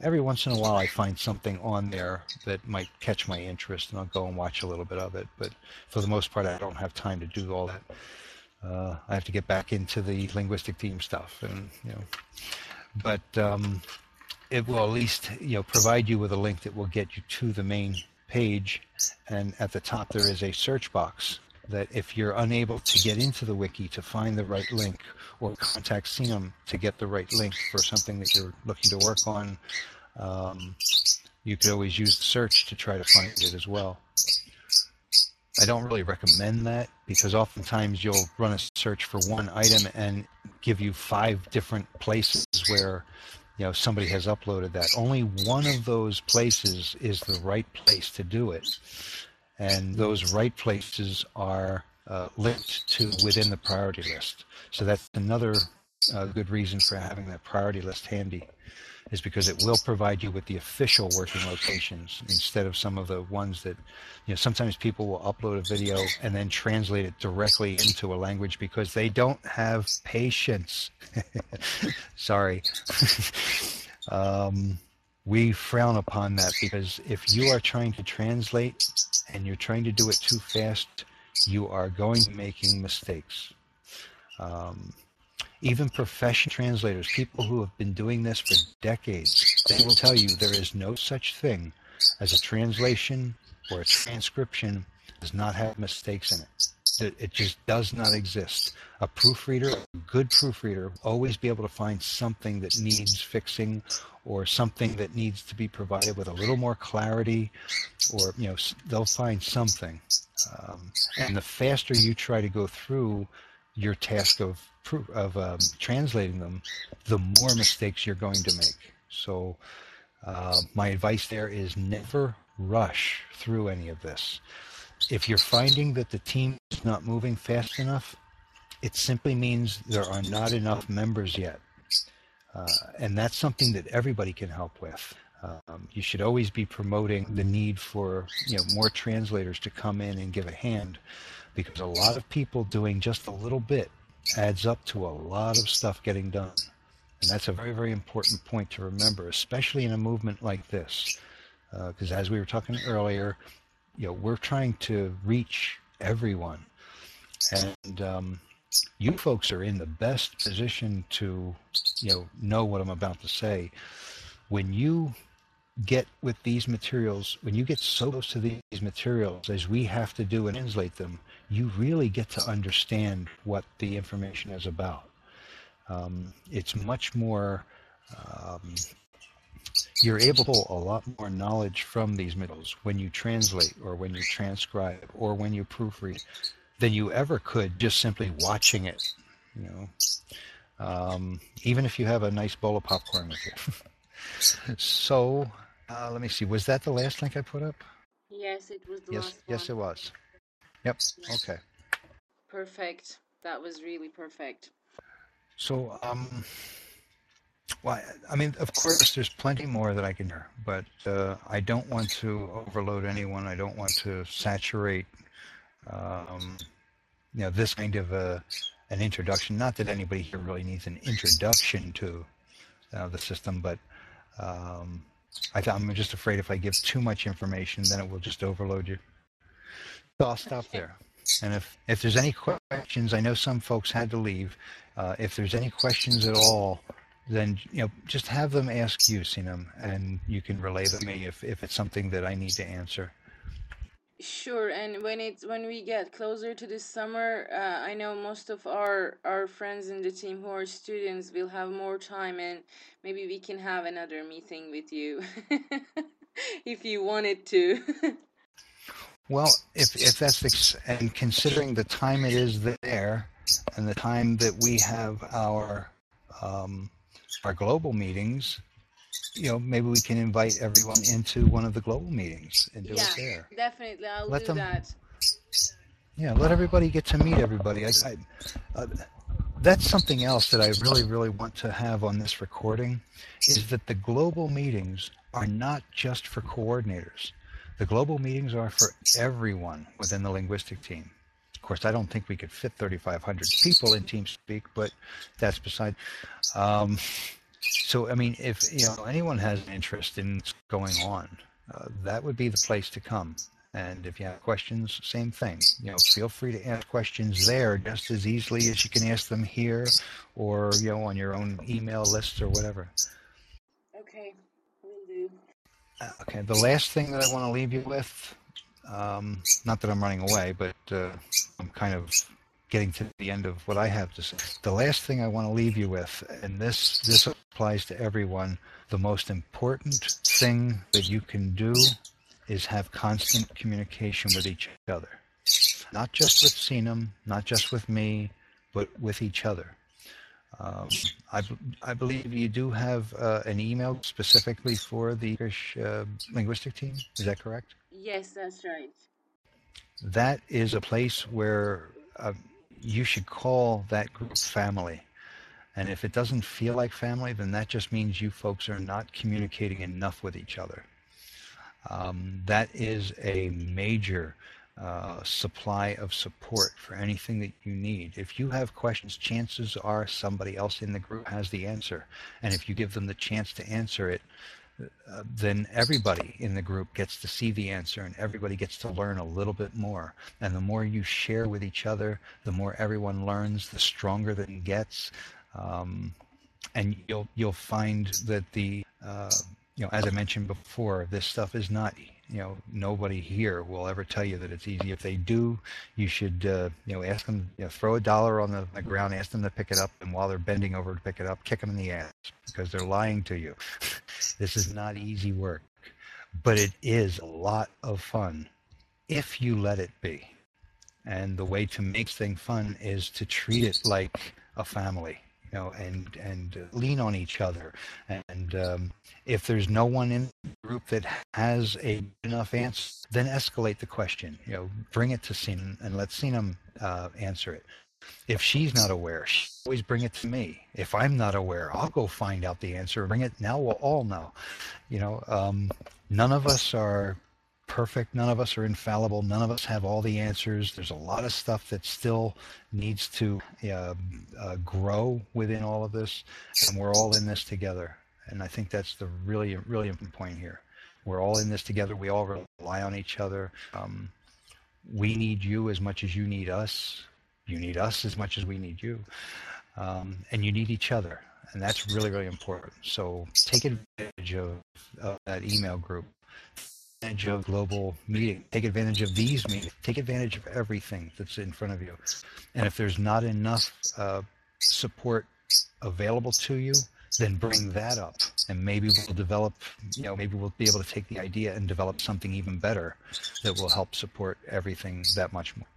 every once in a while I find something on there that might catch my interest and I'll go and watch a little bit of it. But for the most part, I don't have time to do all that. Uh, I have to get back into the linguistic theme stuff and, you know, but, um, it will at least you know provide you with a link that will get you to the main page and at the top there is a search box that if you're unable to get into the wiki to find the right link or contact Sinem to get the right link for something that you're looking to work on, um, you could always use the search to try to find it as well. I don't really recommend that because oftentimes you'll run a search for one item and give you five different places where you know somebody has uploaded that only one of those places is the right place to do it and those right places are uh, linked to within the priority list so that's another uh, good reason for having that priority list handy is because it will provide you with the official working locations instead of some of the ones that, you know, sometimes people will upload a video and then translate it directly into a language because they don't have patience. Sorry. um, we frown upon that because if you are trying to translate and you're trying to do it too fast, you are going to making mistakes. Um, even professional translators, people who have been doing this for decades, they will tell you there is no such thing as a translation or a transcription does not have mistakes in it. It just does not exist. A proofreader, a good proofreader, will always be able to find something that needs fixing or something that needs to be provided with a little more clarity or, you know, they'll find something. Um, and the faster you try to go through your task of of um, translating them, the more mistakes you're going to make. So, uh, my advice there is never rush through any of this. If you're finding that the team is not moving fast enough, it simply means there are not enough members yet. Uh, and that's something that everybody can help with. Um, you should always be promoting the need for you know more translators to come in and give a hand, because a lot of people doing just a little bit adds up to a lot of stuff getting done. And that's a very, very important point to remember, especially in a movement like this. Because uh, as we were talking earlier, you know, we're trying to reach everyone. And um, you folks are in the best position to, you know, know what I'm about to say. When you get with these materials, when you get so close to these materials as we have to do and translate them, you really get to understand what the information is about. Um, it's much more, um, you're able to pull a lot more knowledge from these materials when you translate or when you transcribe or when you proofread than you ever could just simply watching it, you know. Um, even if you have a nice bowl of popcorn with you. so, uh, let me see. Was that the last link I put up? Yes, it was the yes, yes, it was. Yep. Okay. Perfect. That was really perfect. So, um, well, I mean, of course, there's plenty more that I can hear, but uh, I don't want to overload anyone. I don't want to saturate, um, you know, this kind of a, an introduction. Not that anybody here really needs an introduction to uh, the system, but um, I am just afraid if I give too much information, then it will just overload you. So I'll stop there. And if, if there's any questions, I know some folks had to leave. Uh, if there's any questions at all, then you know just have them ask you, Sinem, and you can relay to me if, if it's something that I need to answer. Sure, and when it's when we get closer to the summer, uh, I know most of our our friends in the team who are students will have more time, and maybe we can have another meeting with you if you wanted to. well, if if that's the, and considering the time it is there, and the time that we have our um, our global meetings, you know, maybe we can invite everyone into one of the global meetings and do yeah, it there. Definitely, I'll let do them, that. Yeah, let everybody get to meet everybody. I, I, uh, that's something else that I really, really want to have on this recording is that the global meetings are not just for coordinators. The global meetings are for everyone within the linguistic team. Of course, I don't think we could fit 3,500 people in TeamSpeak, but that's beside. Um, so, I mean, if you know anyone has an interest in what's going on, uh, that would be the place to come. And if you have questions, same thing. You know, feel free to ask questions there just as easily as you can ask them here, or you know, on your own email list or whatever. Okay, will do. Uh, okay, the last thing that I want to leave you with, um, not that I'm running away, but uh, I'm kind of getting to the end of what I have to say. The last thing I want to leave you with, and this this applies to everyone, the most important thing that you can do is have constant communication with each other. Not just with Sinem, not just with me, but with each other. Um, I, I believe you do have uh, an email specifically for the English uh, linguistic team. Is that correct? Yes, that's right. That is a place where uh, you should call that group family. And if it doesn't feel like family, then that just means you folks are not communicating enough with each other. Um, that is a major uh, supply of support for anything that you need. If you have questions, chances are somebody else in the group has the answer. And if you give them the chance to answer it, then everybody in the group gets to see the answer and everybody gets to learn a little bit more. And the more you share with each other, the more everyone learns, the stronger that it gets. Um, and you'll you'll find that the uh, you know, as I mentioned before, this stuff is not, you know, nobody here will ever tell you that it's easy. If they do, you should, uh, you know, ask them, you know, throw a dollar on the, the, ground, ask them to pick it up, and while they're bending over to pick it up, kick them in the ass because they're lying to you. this is not easy work, but it is a lot of fun if you let it be. And the way to make things fun is to treat it like a family you know, and and lean on each other. And um, if there's no one in the group that has a enough answer, then escalate the question. You know, bring it to Sinem and let Sinem uh, answer it. If she's not aware, she always bring it to me. If I'm not aware, I'll go find out the answer. Bring it. Now we'll all know. You know, um, none of us are perfect. None of us are infallible. None of us have all the answers. There's a lot of stuff that still needs to uh, uh, grow within all of this, and we're all in this together. And I think that's the really, really important point here. We're all in this together. We all rely on each other. Um, we need you as much as you need us. You need us as much as we need you. Um, and you need each other. And that's really, really important. So take advantage of, of that email group advantage of global meeting. Take advantage of these meetings. Take advantage of everything that's in front of you. And if there's not enough uh, support available to you, then bring that up, and maybe we'll develop. You know, maybe we'll be able to take the idea and develop something even better that will help support everything that much more.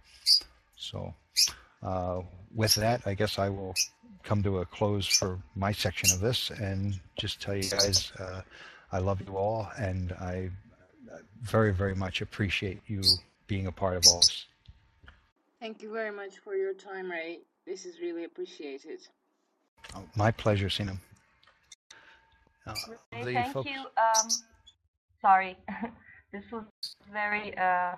So, uh, with that, I guess I will come to a close for my section of this and just tell you guys uh, I love you all and I very, very much appreciate you being a part of all this. Thank you very much for your time, Ray. This is really appreciated. Oh, my pleasure, Sinem. Uh, Ray, thank folks- you. Um, sorry, this was very uh,